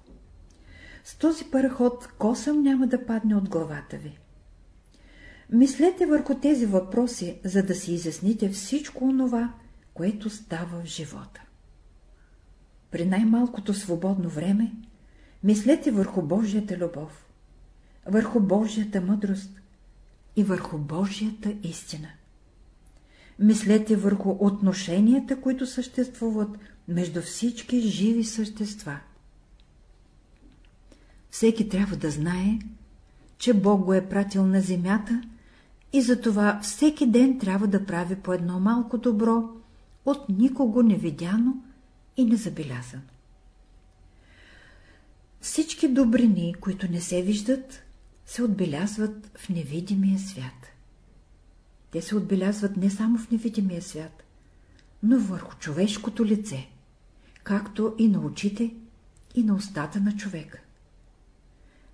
С този параход косъм няма да падне от главата ви. Мислете върху тези въпроси, за да си изясните всичко онова, което става в живота. При най-малкото свободно време мислете върху Божията любов, върху Божията мъдрост и върху Божията истина. Мислете върху отношенията, които съществуват между всички живи същества. Всеки трябва да знае, че Бог го е пратил на земята и затова всеки ден трябва да прави по едно малко добро, от никого невидяно и незабелязано. Всички добрини, които не се виждат, се отбелязват в невидимия свят. Те се отбелязват не само в невидимия свят, но върху човешкото лице, както и на очите и на устата на човека.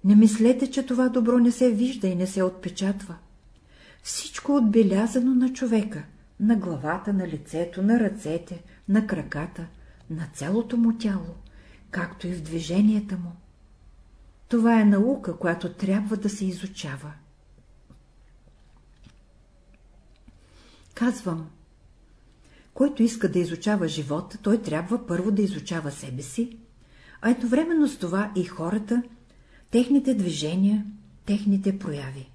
Не мислете, че това добро не се вижда и не се отпечатва. Всичко отбелязано на човека, на главата, на лицето, на ръцете, на краката, на цялото му тяло, както и в движенията му. Това е наука, която трябва да се изучава. Казвам, който иска да изучава живота, той трябва първо да изучава себе си, а едновременно с това и хората, техните движения, техните прояви.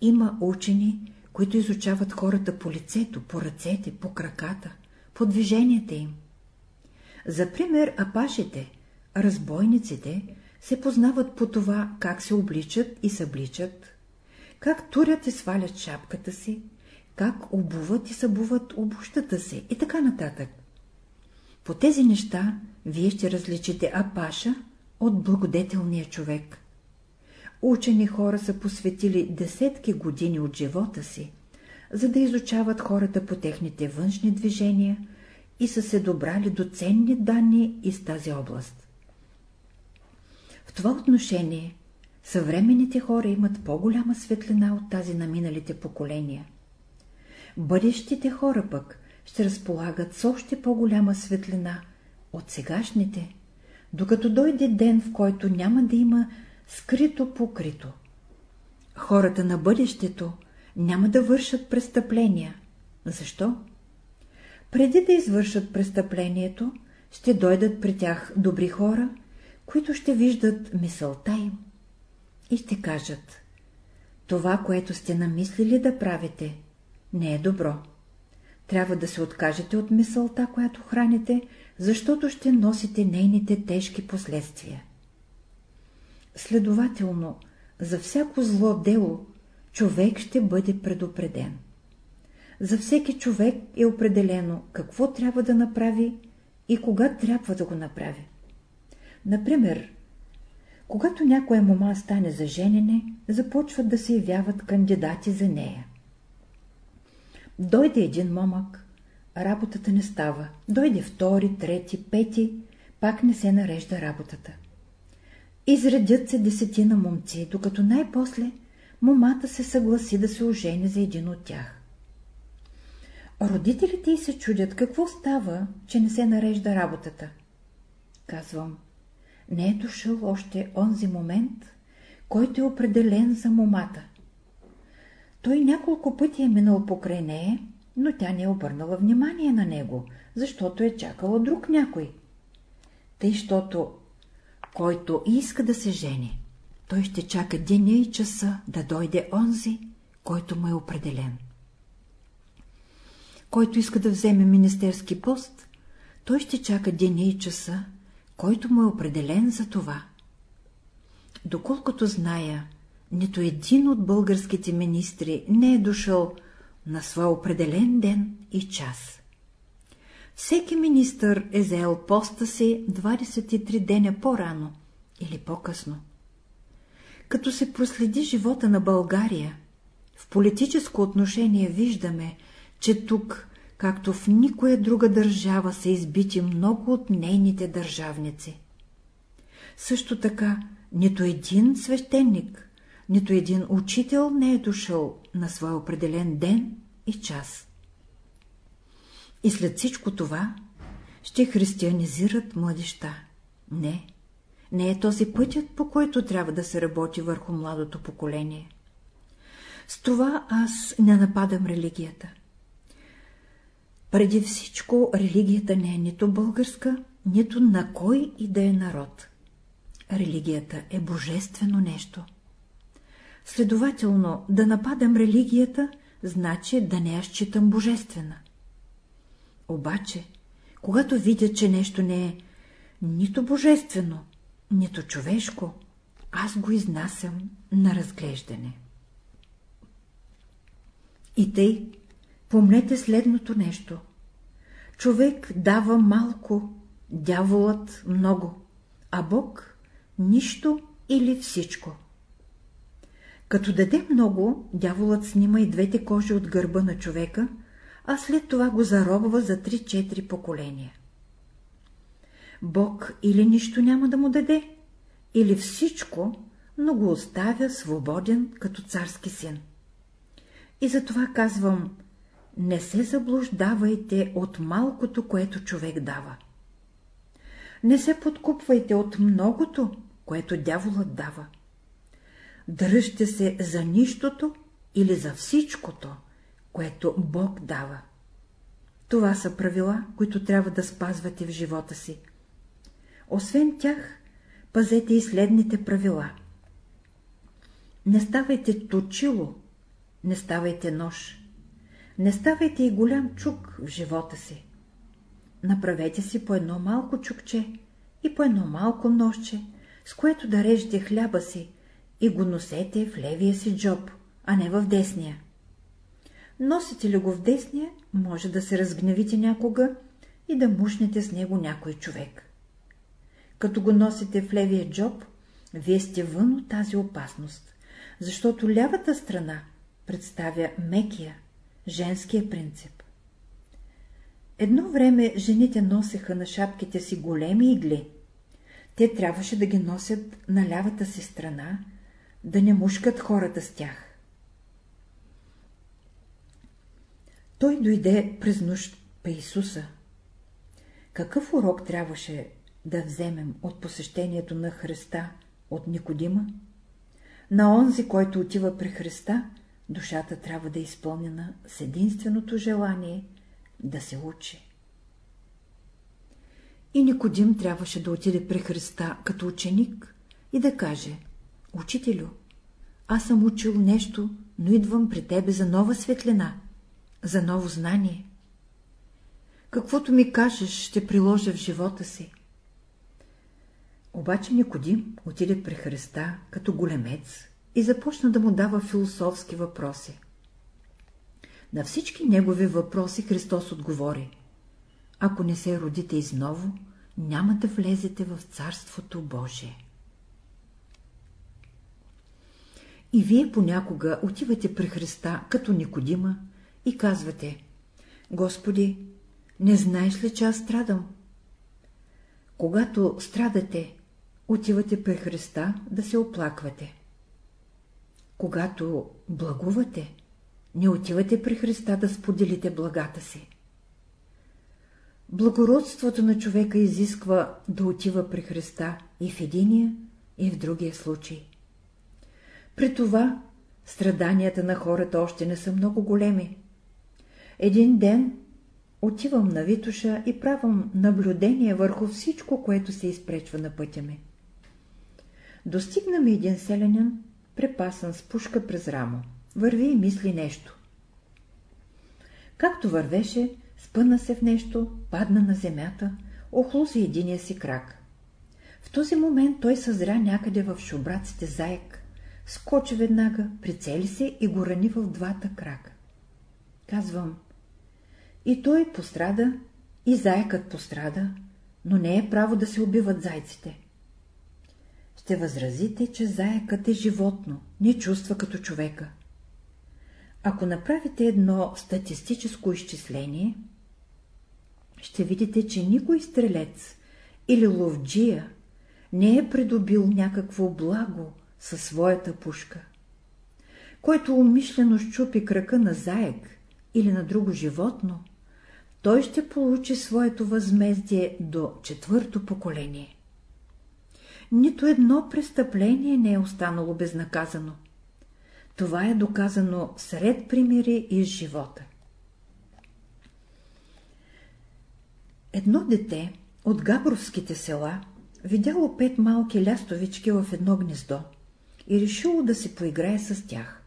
Има учени, които изучават хората по лицето, по ръцете, по краката, по движенията им. За пример, апашите, разбойниците, се познават по това, как се обличат и събличат, как турят и свалят шапката си, как обуват и събуват обущата си и така нататък. По тези неща вие ще различите Апаша от благодетелния човек. Учени хора са посветили десетки години от живота си, за да изучават хората по техните външни движения и са се добрали до ценни данни из тази област. В това отношение съвременните хора имат по-голяма светлина от тази на миналите поколения. Бъдещите хора пък ще разполагат с още по-голяма светлина от сегашните, докато дойде ден, в който няма да има скрито покрито. Хората на бъдещето няма да вършат престъпления. Защо? Преди да извършат престъплението, ще дойдат при тях добри хора, които ще виждат мисълта им и ще кажат това, което сте намислили да правите, не е добро. Трябва да се откажете от мисълта, която храните, защото ще носите нейните тежки последствия. Следователно, за всяко зло дело човек ще бъде предупреден. За всеки човек е определено какво трябва да направи и кога трябва да го направи. Например, когато някоя мома стане за женене, започват да се явяват кандидати за нея. Дойде един момък, работата не става. Дойде втори, трети, пети, пак не се нарежда работата. Изредят се десетина момци, докато най-после момата се съгласи да се ожени за един от тях. Родителите й се чудят какво става, че не се нарежда работата. Казвам, не е дошъл още онзи момент, който е определен за момата. Той няколко пъти е минал покрай нея, но тя не е обърнала внимание на него, защото е чакала друг някой. Тъй, щото който иска да се жени, той ще чака деня и часа да дойде онзи, който му е определен. Който иска да вземе министерски пост, той ще чака деня и часа, който му е определен за това. Доколкото зная, нито един от българските министри не е дошъл на своя определен ден и час. Всеки министър е заел поста си 23 деня по-рано или по-късно. Като се проследи живота на България, В политическо отношение виждаме, че тук, както в никоя друга държава, са избити много от нейните държавници. Също така, нито един свещеник, нито един учител не е дошъл на свой определен ден и час. И след всичко това ще християнизират младеща. Не, не е този пътят, по който трябва да се работи върху младото поколение. С това аз не нападам религията. Преди всичко религията не е нито българска, нито на кой и да е народ. Религията е божествено нещо. Следователно, да нападам религията, значи да не я считам божествена. Обаче, когато видя, че нещо не е нито божествено, нито човешко, аз го изнасям на разглеждане. И тъй, помнете следното нещо. Човек дава малко, дяволът много, а Бог нищо или всичко. Като даде много, дяволът снима и двете кожи от гърба на човека, а след това го заробва за 3-4 поколения. Бог или нищо няма да му даде, или всичко, но го оставя свободен като царски син. И затова казвам, не се заблуждавайте от малкото, което човек дава. Не се подкупвайте от многото, което дяволът дава. Дръжте се за нищото или за всичкото, което Бог дава. Това са правила, които трябва да спазвате в живота си. Освен тях, пазете и следните правила. Не ставайте точило, не ставайте нож, не ставайте и голям чук в живота си. Направете си по едно малко чукче и по едно малко ножче, с което да режете хляба си и го носете в левия си джоб, а не в десния. Носите ли го в десния, може да се разгневите някога и да мушнете с него някой човек. Като го носите в левия джоб, вие сте вън от тази опасност, защото лявата страна представя мекия, женския принцип. Едно време жените носеха на шапките си големи игли. Те трябваше да ги носят на лявата си страна, да не мушкат хората с тях. Той дойде през нощ по Исуса. Какъв урок трябваше да вземем от посещението на Христа от Никодима? На онзи, който отива при Христа, душата трябва да е изпълнена с единственото желание да се учи. И Никодим трябваше да отиде при Христа като ученик и да каже Учителю, аз съм учил нещо, но идвам при тебе за нова светлина, за ново знание. Каквото ми кажеш, ще приложа в живота си. Обаче Никодим отиде при Христа като големец и започна да му дава философски въпроси. На всички негови въпроси Христос отговори. Ако не се родите изново, няма да влезете в Царството Божие. И вие понякога отивате при Христа като Никодима и казвате, Господи, не знаеш ли, че аз страдам? Когато страдате, отивате при Христа да се оплаквате. Когато благувате, не отивате при Христа да споделите благата си. Благородството на човека изисква да отива при Христа и в единия, и в другия случай. При това страданията на хората още не са много големи. Един ден отивам на Витуша и правам наблюдение върху всичко, което се изпречва на пътя ми. Достигна ми един селянин, препасан с пушка през рамо. Върви и мисли нещо. Както вървеше, спъна се в нещо, падна на земята, охлузи единия си крак. В този момент той съзря някъде в шубраците заек, скочи веднага, прицели се и го рани в двата крака. Казвам, и той пострада, и заекът пострада, но не е право да се убиват зайците. Ще възразите, че заекът е животно, не чувства като човека. Ако направите едно статистическо изчисление, ще видите, че никой стрелец или ловджия не е придобил някакво благо със своята пушка. Който умишлено щупи крака на заек или на друго животно, той ще получи своето възмездие до четвърто поколение. Нито едно престъпление не е останало безнаказано. Това е доказано сред примери из живота. Едно дете от Габровските села видяло пет малки лястовички в едно гнездо и решило да се поиграе с тях.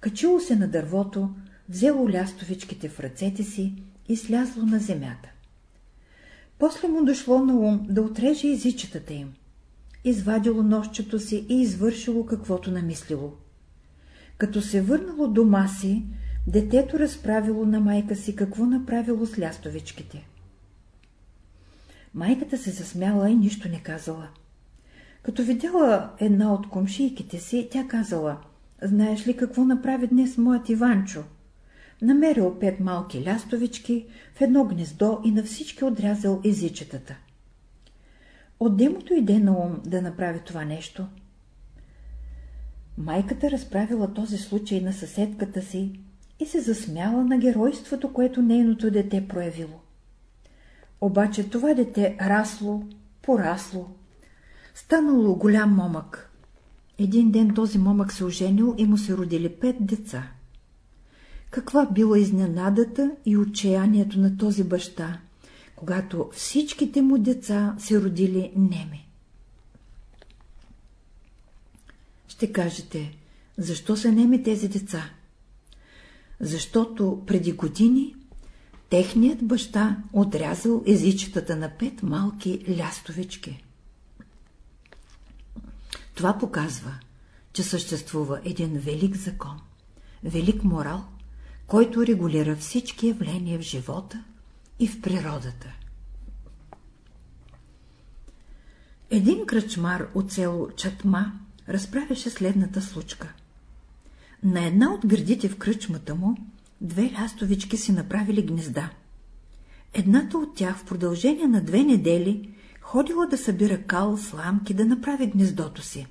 Качило се на дървото, взело лястовичките в ръцете си и слязло на земята. После му дошло на ум да отреже езичетата им. Извадило нощчето си и извършило каквото намислило. Като се върнало дома си, детето разправило на майка си какво направило с лястовичките. Майката се засмяла и нищо не казала. Като видяла една от комшийките си, тя казала, знаеш ли какво направи днес моят Иванчо? Намерил пет малки лястовички в едно гнездо и на всички отрязал езичетата. Отде му дойде на ум да направи това нещо? Майката разправила този случай на съседката си и се засмяла на геройството, което нейното дете проявило. Обаче това дете расло, порасло, станало голям момък. Един ден този момък се оженил и му се родили пет деца. Каква била изненадата и отчаянието на този баща, когато всичките му деца се родили неми. Ще кажете, защо са неми тези деца? Защото преди години техният баща отрязал езичетата на пет малки лястовички. Това показва, че съществува един велик закон, велик морал, който регулира всички явления в живота и в природата. Един кръчмар от село Чатма разправяше следната случка. На една от градите в кръчмата му две лястовички си направили гнезда. Едната от тях в продължение на две недели ходила да събира кал, сламки, да направи гнездото си.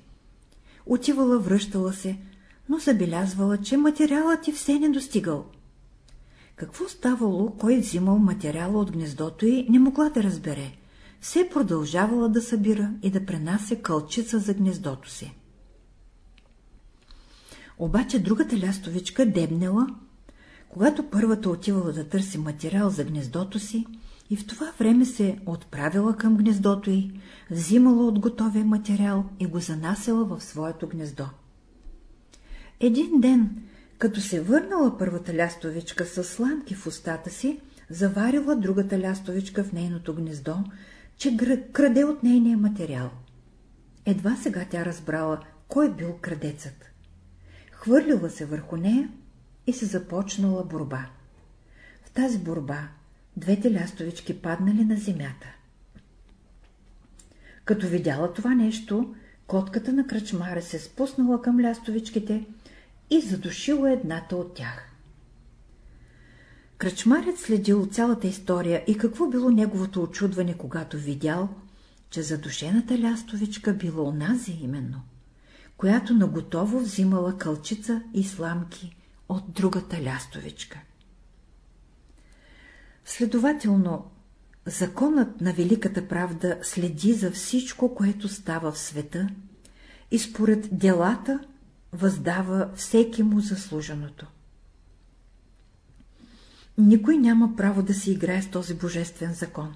Отивала, връщала се, но забелязвала, че материалът и все не достигал. Какво ставало, кой взимал материала от гнездото и не могла да разбере. Все продължавала да събира и да пренася кълчица за гнездото си. Обаче другата лястовичка дебнела когато първата отивала да търси материал за гнездото си и в това време се отправила към гнездото й, взимала от готовия материал и го занасяла в своето гнездо. Един ден, като се върнала първата лястовичка с сламки в устата си, заварила другата лястовичка в нейното гнездо, че краде от нейния материал. Едва сега тя разбрала, кой бил крадецът. Хвърлила се върху нея и се започнала борба. В тази борба двете лястовички паднали на земята. Като видяла това нещо, котката на кръчмаря се спуснала към лястовичките и задушила едната от тях. Кръчмарят следил цялата история и какво било неговото очудване, когато видял, че задушената лястовичка била онази именно, която наготово взимала кълчица и сламки от другата лястовичка. Следователно, законът на великата правда следи за всичко, което става в света и според делата въздава всеки му заслуженото. Никой няма право да си играе с този божествен закон.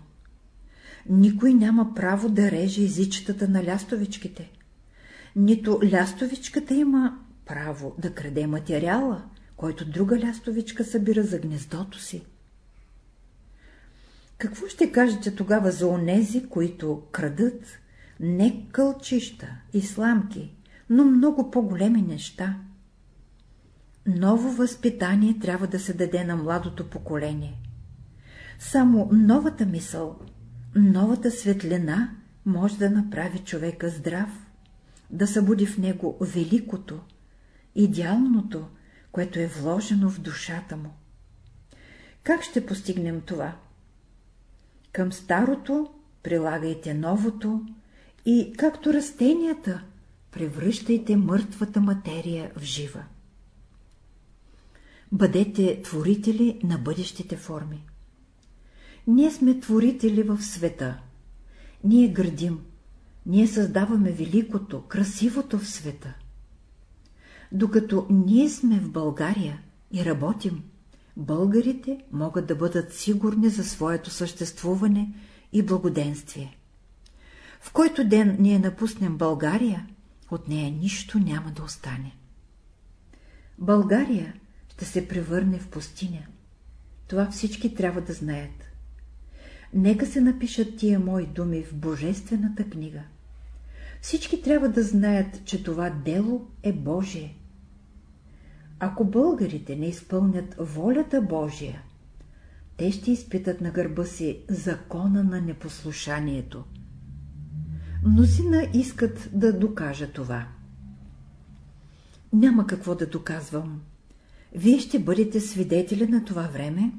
Никой няма право да реже езичетата на лястовичките. Нито лястовичката има право да краде материала, който друга лястовичка събира за гнездото си. Какво ще кажете тогава за онези, които крадат не кълчища и сламки, но много по-големи неща? Ново възпитание трябва да се даде на младото поколение. Само новата мисъл, новата светлина може да направи човека здрав, да събуди в него великото, идеалното, което е вложено в душата му. Как ще постигнем това? Към старото прилагайте новото и, както растенията, превръщайте мъртвата материя в жива. Бъдете творители на бъдещите форми. Ние сме творители в света. Ние градим. Ние създаваме великото, красивото в света. Докато ние сме в България и работим, българите могат да бъдат сигурни за своето съществуване и благоденствие. В който ден ние напуснем България, от нея нищо няма да остане. България ще се превърне в пустиня. Това всички трябва да знаят. Нека се напишат тия мои думи в Божествената книга. Всички трябва да знаят, че това дело е Божие. Ако българите не изпълнят волята Божия, те ще изпитат на гърба си закона на непослушанието. Мнозина искат да докажа това. Няма какво да доказвам. Вие ще бъдете свидетели на това време,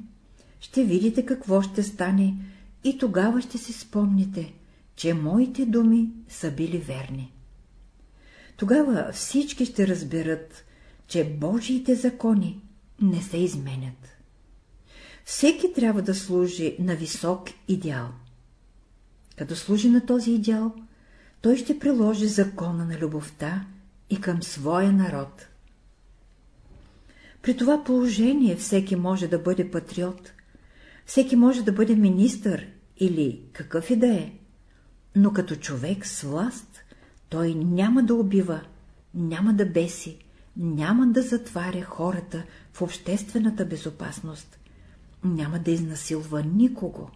ще видите какво ще стане и тогава ще си спомните, че моите думи са били верни. Тогава всички ще разберат, че Божиите закони не се изменят. Всеки трябва да служи на висок идеал. Като служи на този идеал, той ще приложи закона на любовта и към своя народ. При това положение всеки може да бъде патриот, всеки може да бъде министър или какъв и да е, но като човек с власт той няма да убива, няма да беси, няма да затваря хората в обществената безопасност, няма да изнасилва никого.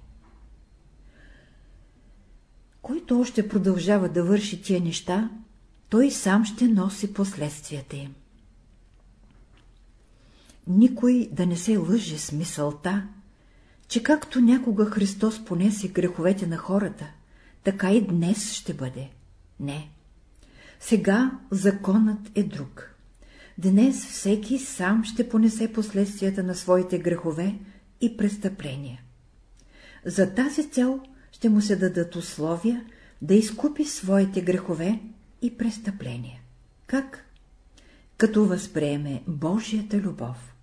Който още продължава да върши тия неща, той сам ще носи последствията им. Никой да не се лъже с мисълта, че както някога Христос понесе греховете на хората, така и днес ще бъде. Не. Сега законът е друг. Днес всеки сам ще понесе последствията на своите грехове и престъпления. За тази цел ще му се дадат условия да изкупи своите грехове и престъпления. Как? Като възприеме Божията любов.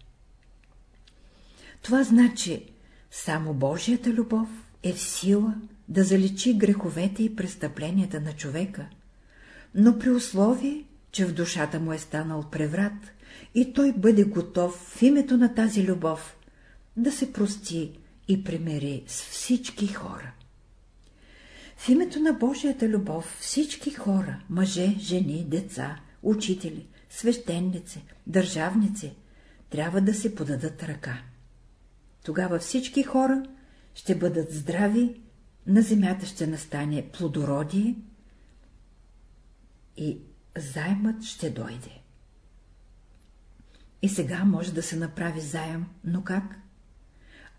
Това значи, само Божията любов е в сила да заличи греховете и престъпленията на човека, но при условие, че в душата му е станал преврат и той бъде готов в името на тази любов да се прости и примери с всички хора. В името на Божията любов всички хора, мъже, жени, деца, учители, свещеници, държавници, трябва да се подадат ръка. Тогава всички хора ще бъдат здрави, на земята ще настане плодородие и займът ще дойде. И сега може да се направи заем, но как?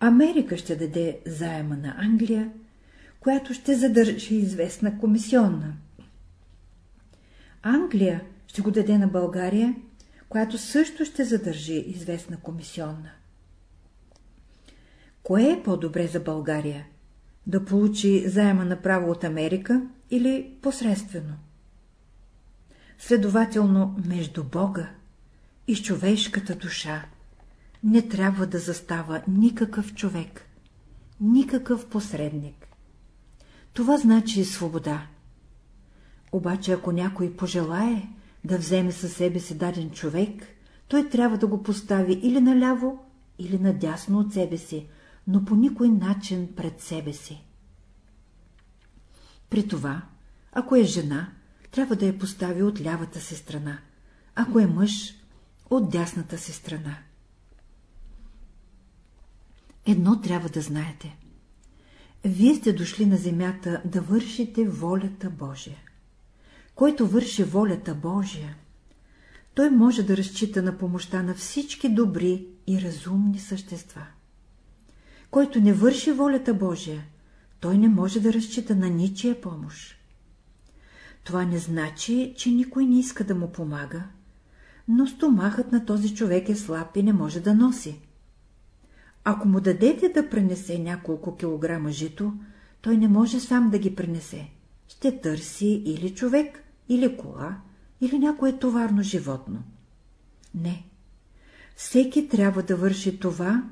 Америка ще даде заема на Англия, която ще задържи известна комисионна. Англия ще го даде на България, която също ще задържи известна комисионна. Кое е по-добре за България? Да получи заема направо от Америка или посредствено? Следователно, между Бога и човешката душа не трябва да застава никакъв човек, никакъв посредник. Това значи свобода. Обаче, ако някой пожелае да вземе със себе си даден човек, той трябва да го постави или наляво, или надясно от себе си, но по никой начин пред себе си. При това, ако е жена, трябва да я постави от лявата си страна, ако е мъж, от дясната си страна. Едно трябва да знаете. Вие сте дошли на земята да вършите волята Божия. Който върши волята Божия, той може да разчита на помощта на всички добри и разумни същества. Който не върши волята Божия, той не може да разчита на ничия помощ. Това не значи, че никой не иска да му помага, но стомахът на този човек е слаб и не може да носи. Ако му дадете да пренесе няколко килограма жито, той не може сам да ги пренесе. Ще търси или човек, или кола, или някое товарно животно. Не. Всеки трябва да върши това,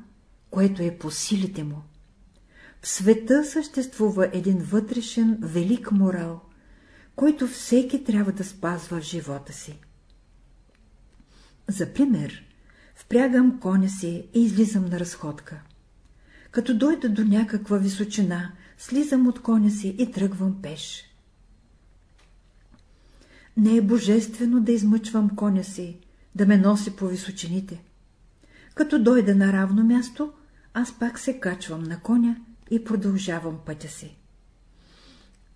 което е по силите му. В света съществува един вътрешен велик морал, който всеки трябва да спазва в живота си. За пример, впрягам коня си и излизам на разходка. Като дойда до някаква височина, слизам от коня си и тръгвам пеш. Не е божествено да измъчвам коня си, да ме носи по височините. Като дойда на равно място, аз пак се качвам на коня и продължавам пътя си.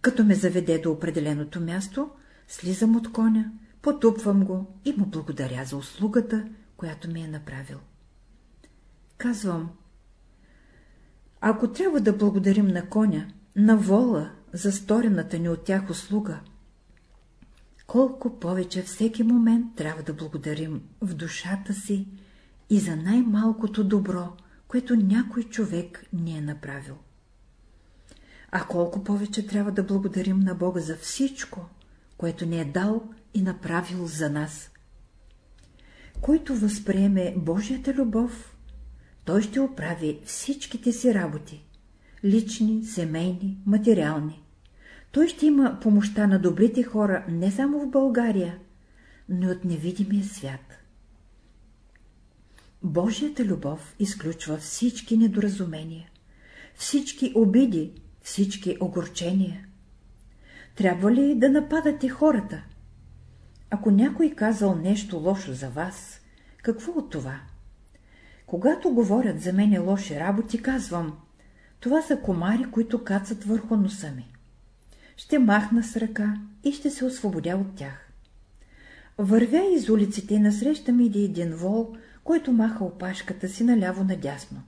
Като ме заведе до определеното място, слизам от коня, потупвам го и му благодаря за услугата, която ми е направил. Казвам, ако трябва да благодарим на коня, на вола за сторената ни от тях услуга, колко повече всеки момент трябва да благодарим в душата си и за най-малкото добро, което някой човек ни е направил. А колко повече трябва да благодарим на Бога за всичко, което ни е дал и направил за нас. Който възприеме Божията любов, той ще оправи всичките си работи – лични, семейни, материални. Той ще има помощта на добрите хора не само в България, но и от невидимия свят. Божията любов изключва всички недоразумения, всички обиди, всички огорчения. Трябва ли да нападате хората? Ако някой казал нещо лошо за вас, какво от това? Когато говорят за мене лоши работи, казвам, това са комари, които кацат върху носа ми. Ще махна с ръка и ще се освободя от тях. Вървя из улиците и насреща ми иде един вол, който маха опашката си наляво-надясно.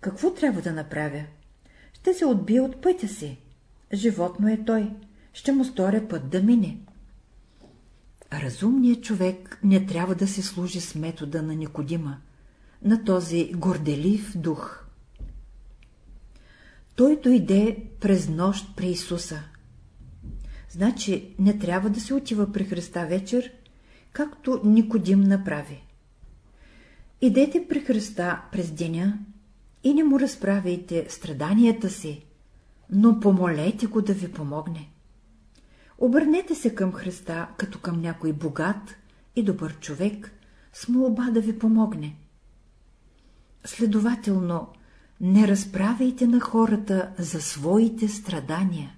Какво трябва да направя? Ще се отбие от пътя си. Животно е той. Ще му сторя път да мине. Разумният човек не трябва да се служи с метода на Никодима, на този горделив дух. Той дойде през нощ при Исуса. Значи не трябва да се отива при Христа вечер, както Никодим направи. Идете при Христа през деня и не му разправяйте страданията си, но помолете го да ви помогне. Обърнете се към Христа като към някой богат и добър човек с молба да ви помогне. Следователно, не разправяйте на хората за своите страдания,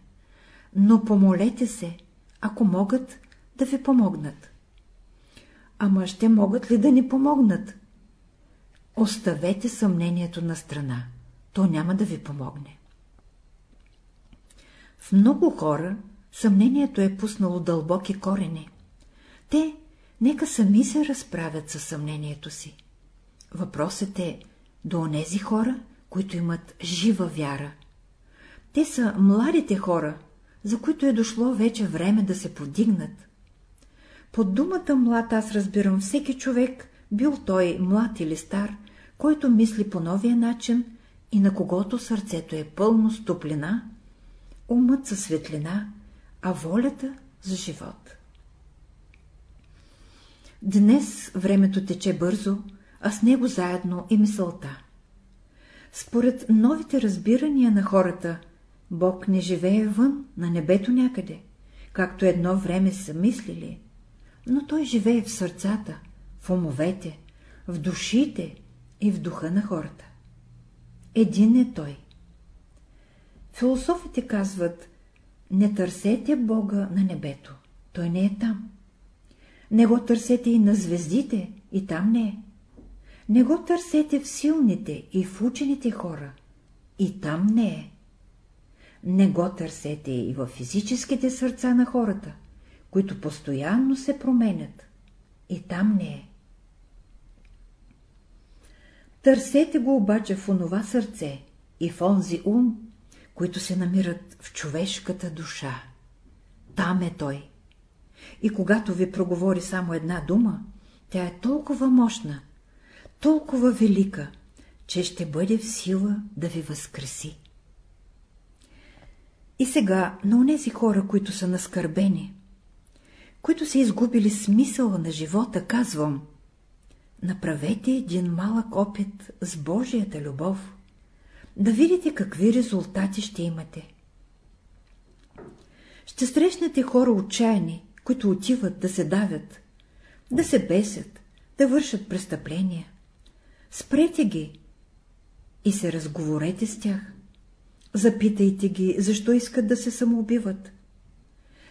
но помолете се, ако могат да ви помогнат. Ама ще могат ли да ни помогнат? Оставете съмнението на страна, то няма да ви помогне. В много хора съмнението е пуснало дълбоки корени. Те нека сами се разправят със съмнението си. Въпросът е до онези хора, които имат жива вяра. Те са младите хора, за които е дошло вече време да се подигнат. Под думата млад аз разбирам всеки човек, бил той млад или стар, който мисли по новия начин и на когото сърцето е пълно с топлина, умът със светлина, а волята за живот. Днес времето тече бързо, а с него заедно и мисълта. Според новите разбирания на хората, Бог не живее вън, на небето някъде, както едно време са мислили, но Той живее в сърцата, в умовете, в душите и в духа на хората. Един е Той. Философите казват, не търсете Бога на небето, Той не е там. Не го търсете и на звездите, и там не е. Не го търсете в силните и в учените хора, и там не е. Не го търсете и в физическите сърца на хората, които постоянно се променят, и там не е. Търсете го обаче в онова сърце и в онзи ум, които се намират в човешката душа. Там е той. И когато ви проговори само една дума, Тя е толкова мощна, толкова велика, че ще бъде в сила да ви възкреси. И сега на онези хора, които са наскърбени, които са изгубили смисъла на живота, казвам, направете един малък опит с Божията любов, да видите какви резултати ще имате. Ще срещнете хора отчаяни, които отиват да се давят, да се бесят, да вършат престъпления. Спрете ги и се разговорете с тях. Запитайте ги, защо искат да се самоубиват.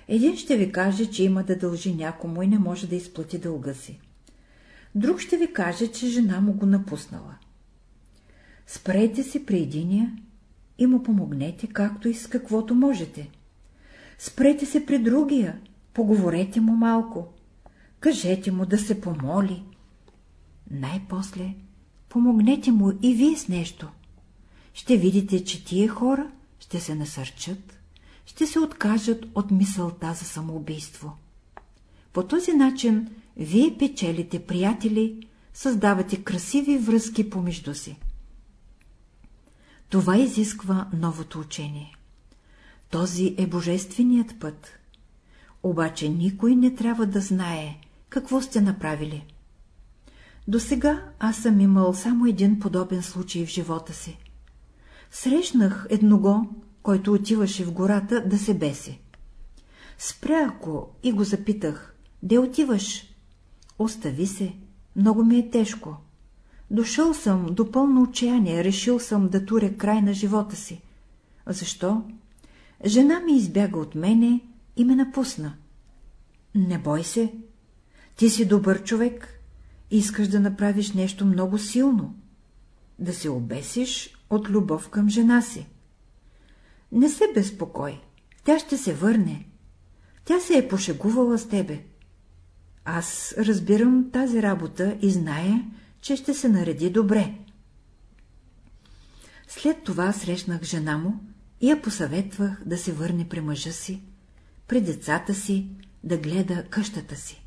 Един ще ви каже, че има да дължи някому и не може да изплати дълга си. Друг ще ви каже, че жена му го напуснала. Спрете се при единия и му помогнете както и с каквото можете. Спрете се при другия, поговорете му малко, кажете му да се помоли. Най-после помогнете му и вие с нещо. Ще видите, че тия хора ще се насърчат, ще се откажат от мисълта за самоубийство. По този начин вие печелите приятели, създавате красиви връзки помежду си. Това изисква новото учение. Този е божественият път. Обаче никой не трябва да знае какво сте направили. До сега аз съм имал само един подобен случай в живота си. Срещнах едного, който отиваше в гората да се беси. Спря го и го запитах, де отиваш? Остави се, много ми е тежко. Дошъл съм до пълно отчаяние, решил съм да туря край на живота си. Защо? Жена ми избяга от мене и ме напусна. Не бой се. Ти си добър човек. Искаш да направиш нещо много силно. Да се обесиш от любов към жена си. Не се безпокой. Тя ще се върне. Тя се е пошегувала с тебе. Аз разбирам тази работа и зная, че ще се нареди добре. След това срещнах жена му и я посъветвах да се върне при мъжа си, при децата си, да гледа къщата си.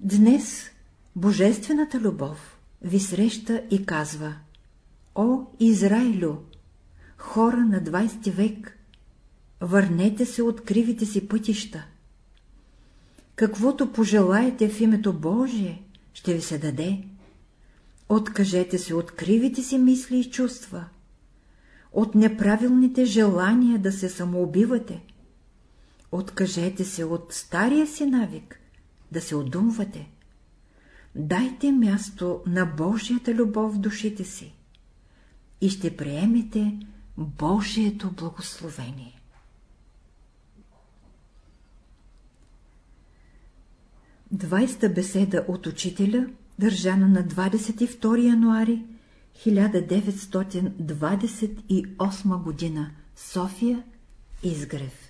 Днес Божествената любов ви среща и казва О, Израилю, хора на 20 век, върнете се от кривите си пътища. Каквото пожелаете в името Божие, ще ви се даде. Откажете се от кривите си мисли и чувства, от неправилните желания да се самоубивате. Откажете се от стария си навик да се одумвате. Дайте място на Божията любов в душите си и ще приемете Божието благословение. Двайста беседа от учителя, държана на 22 януари 1928 година, София, Изгрев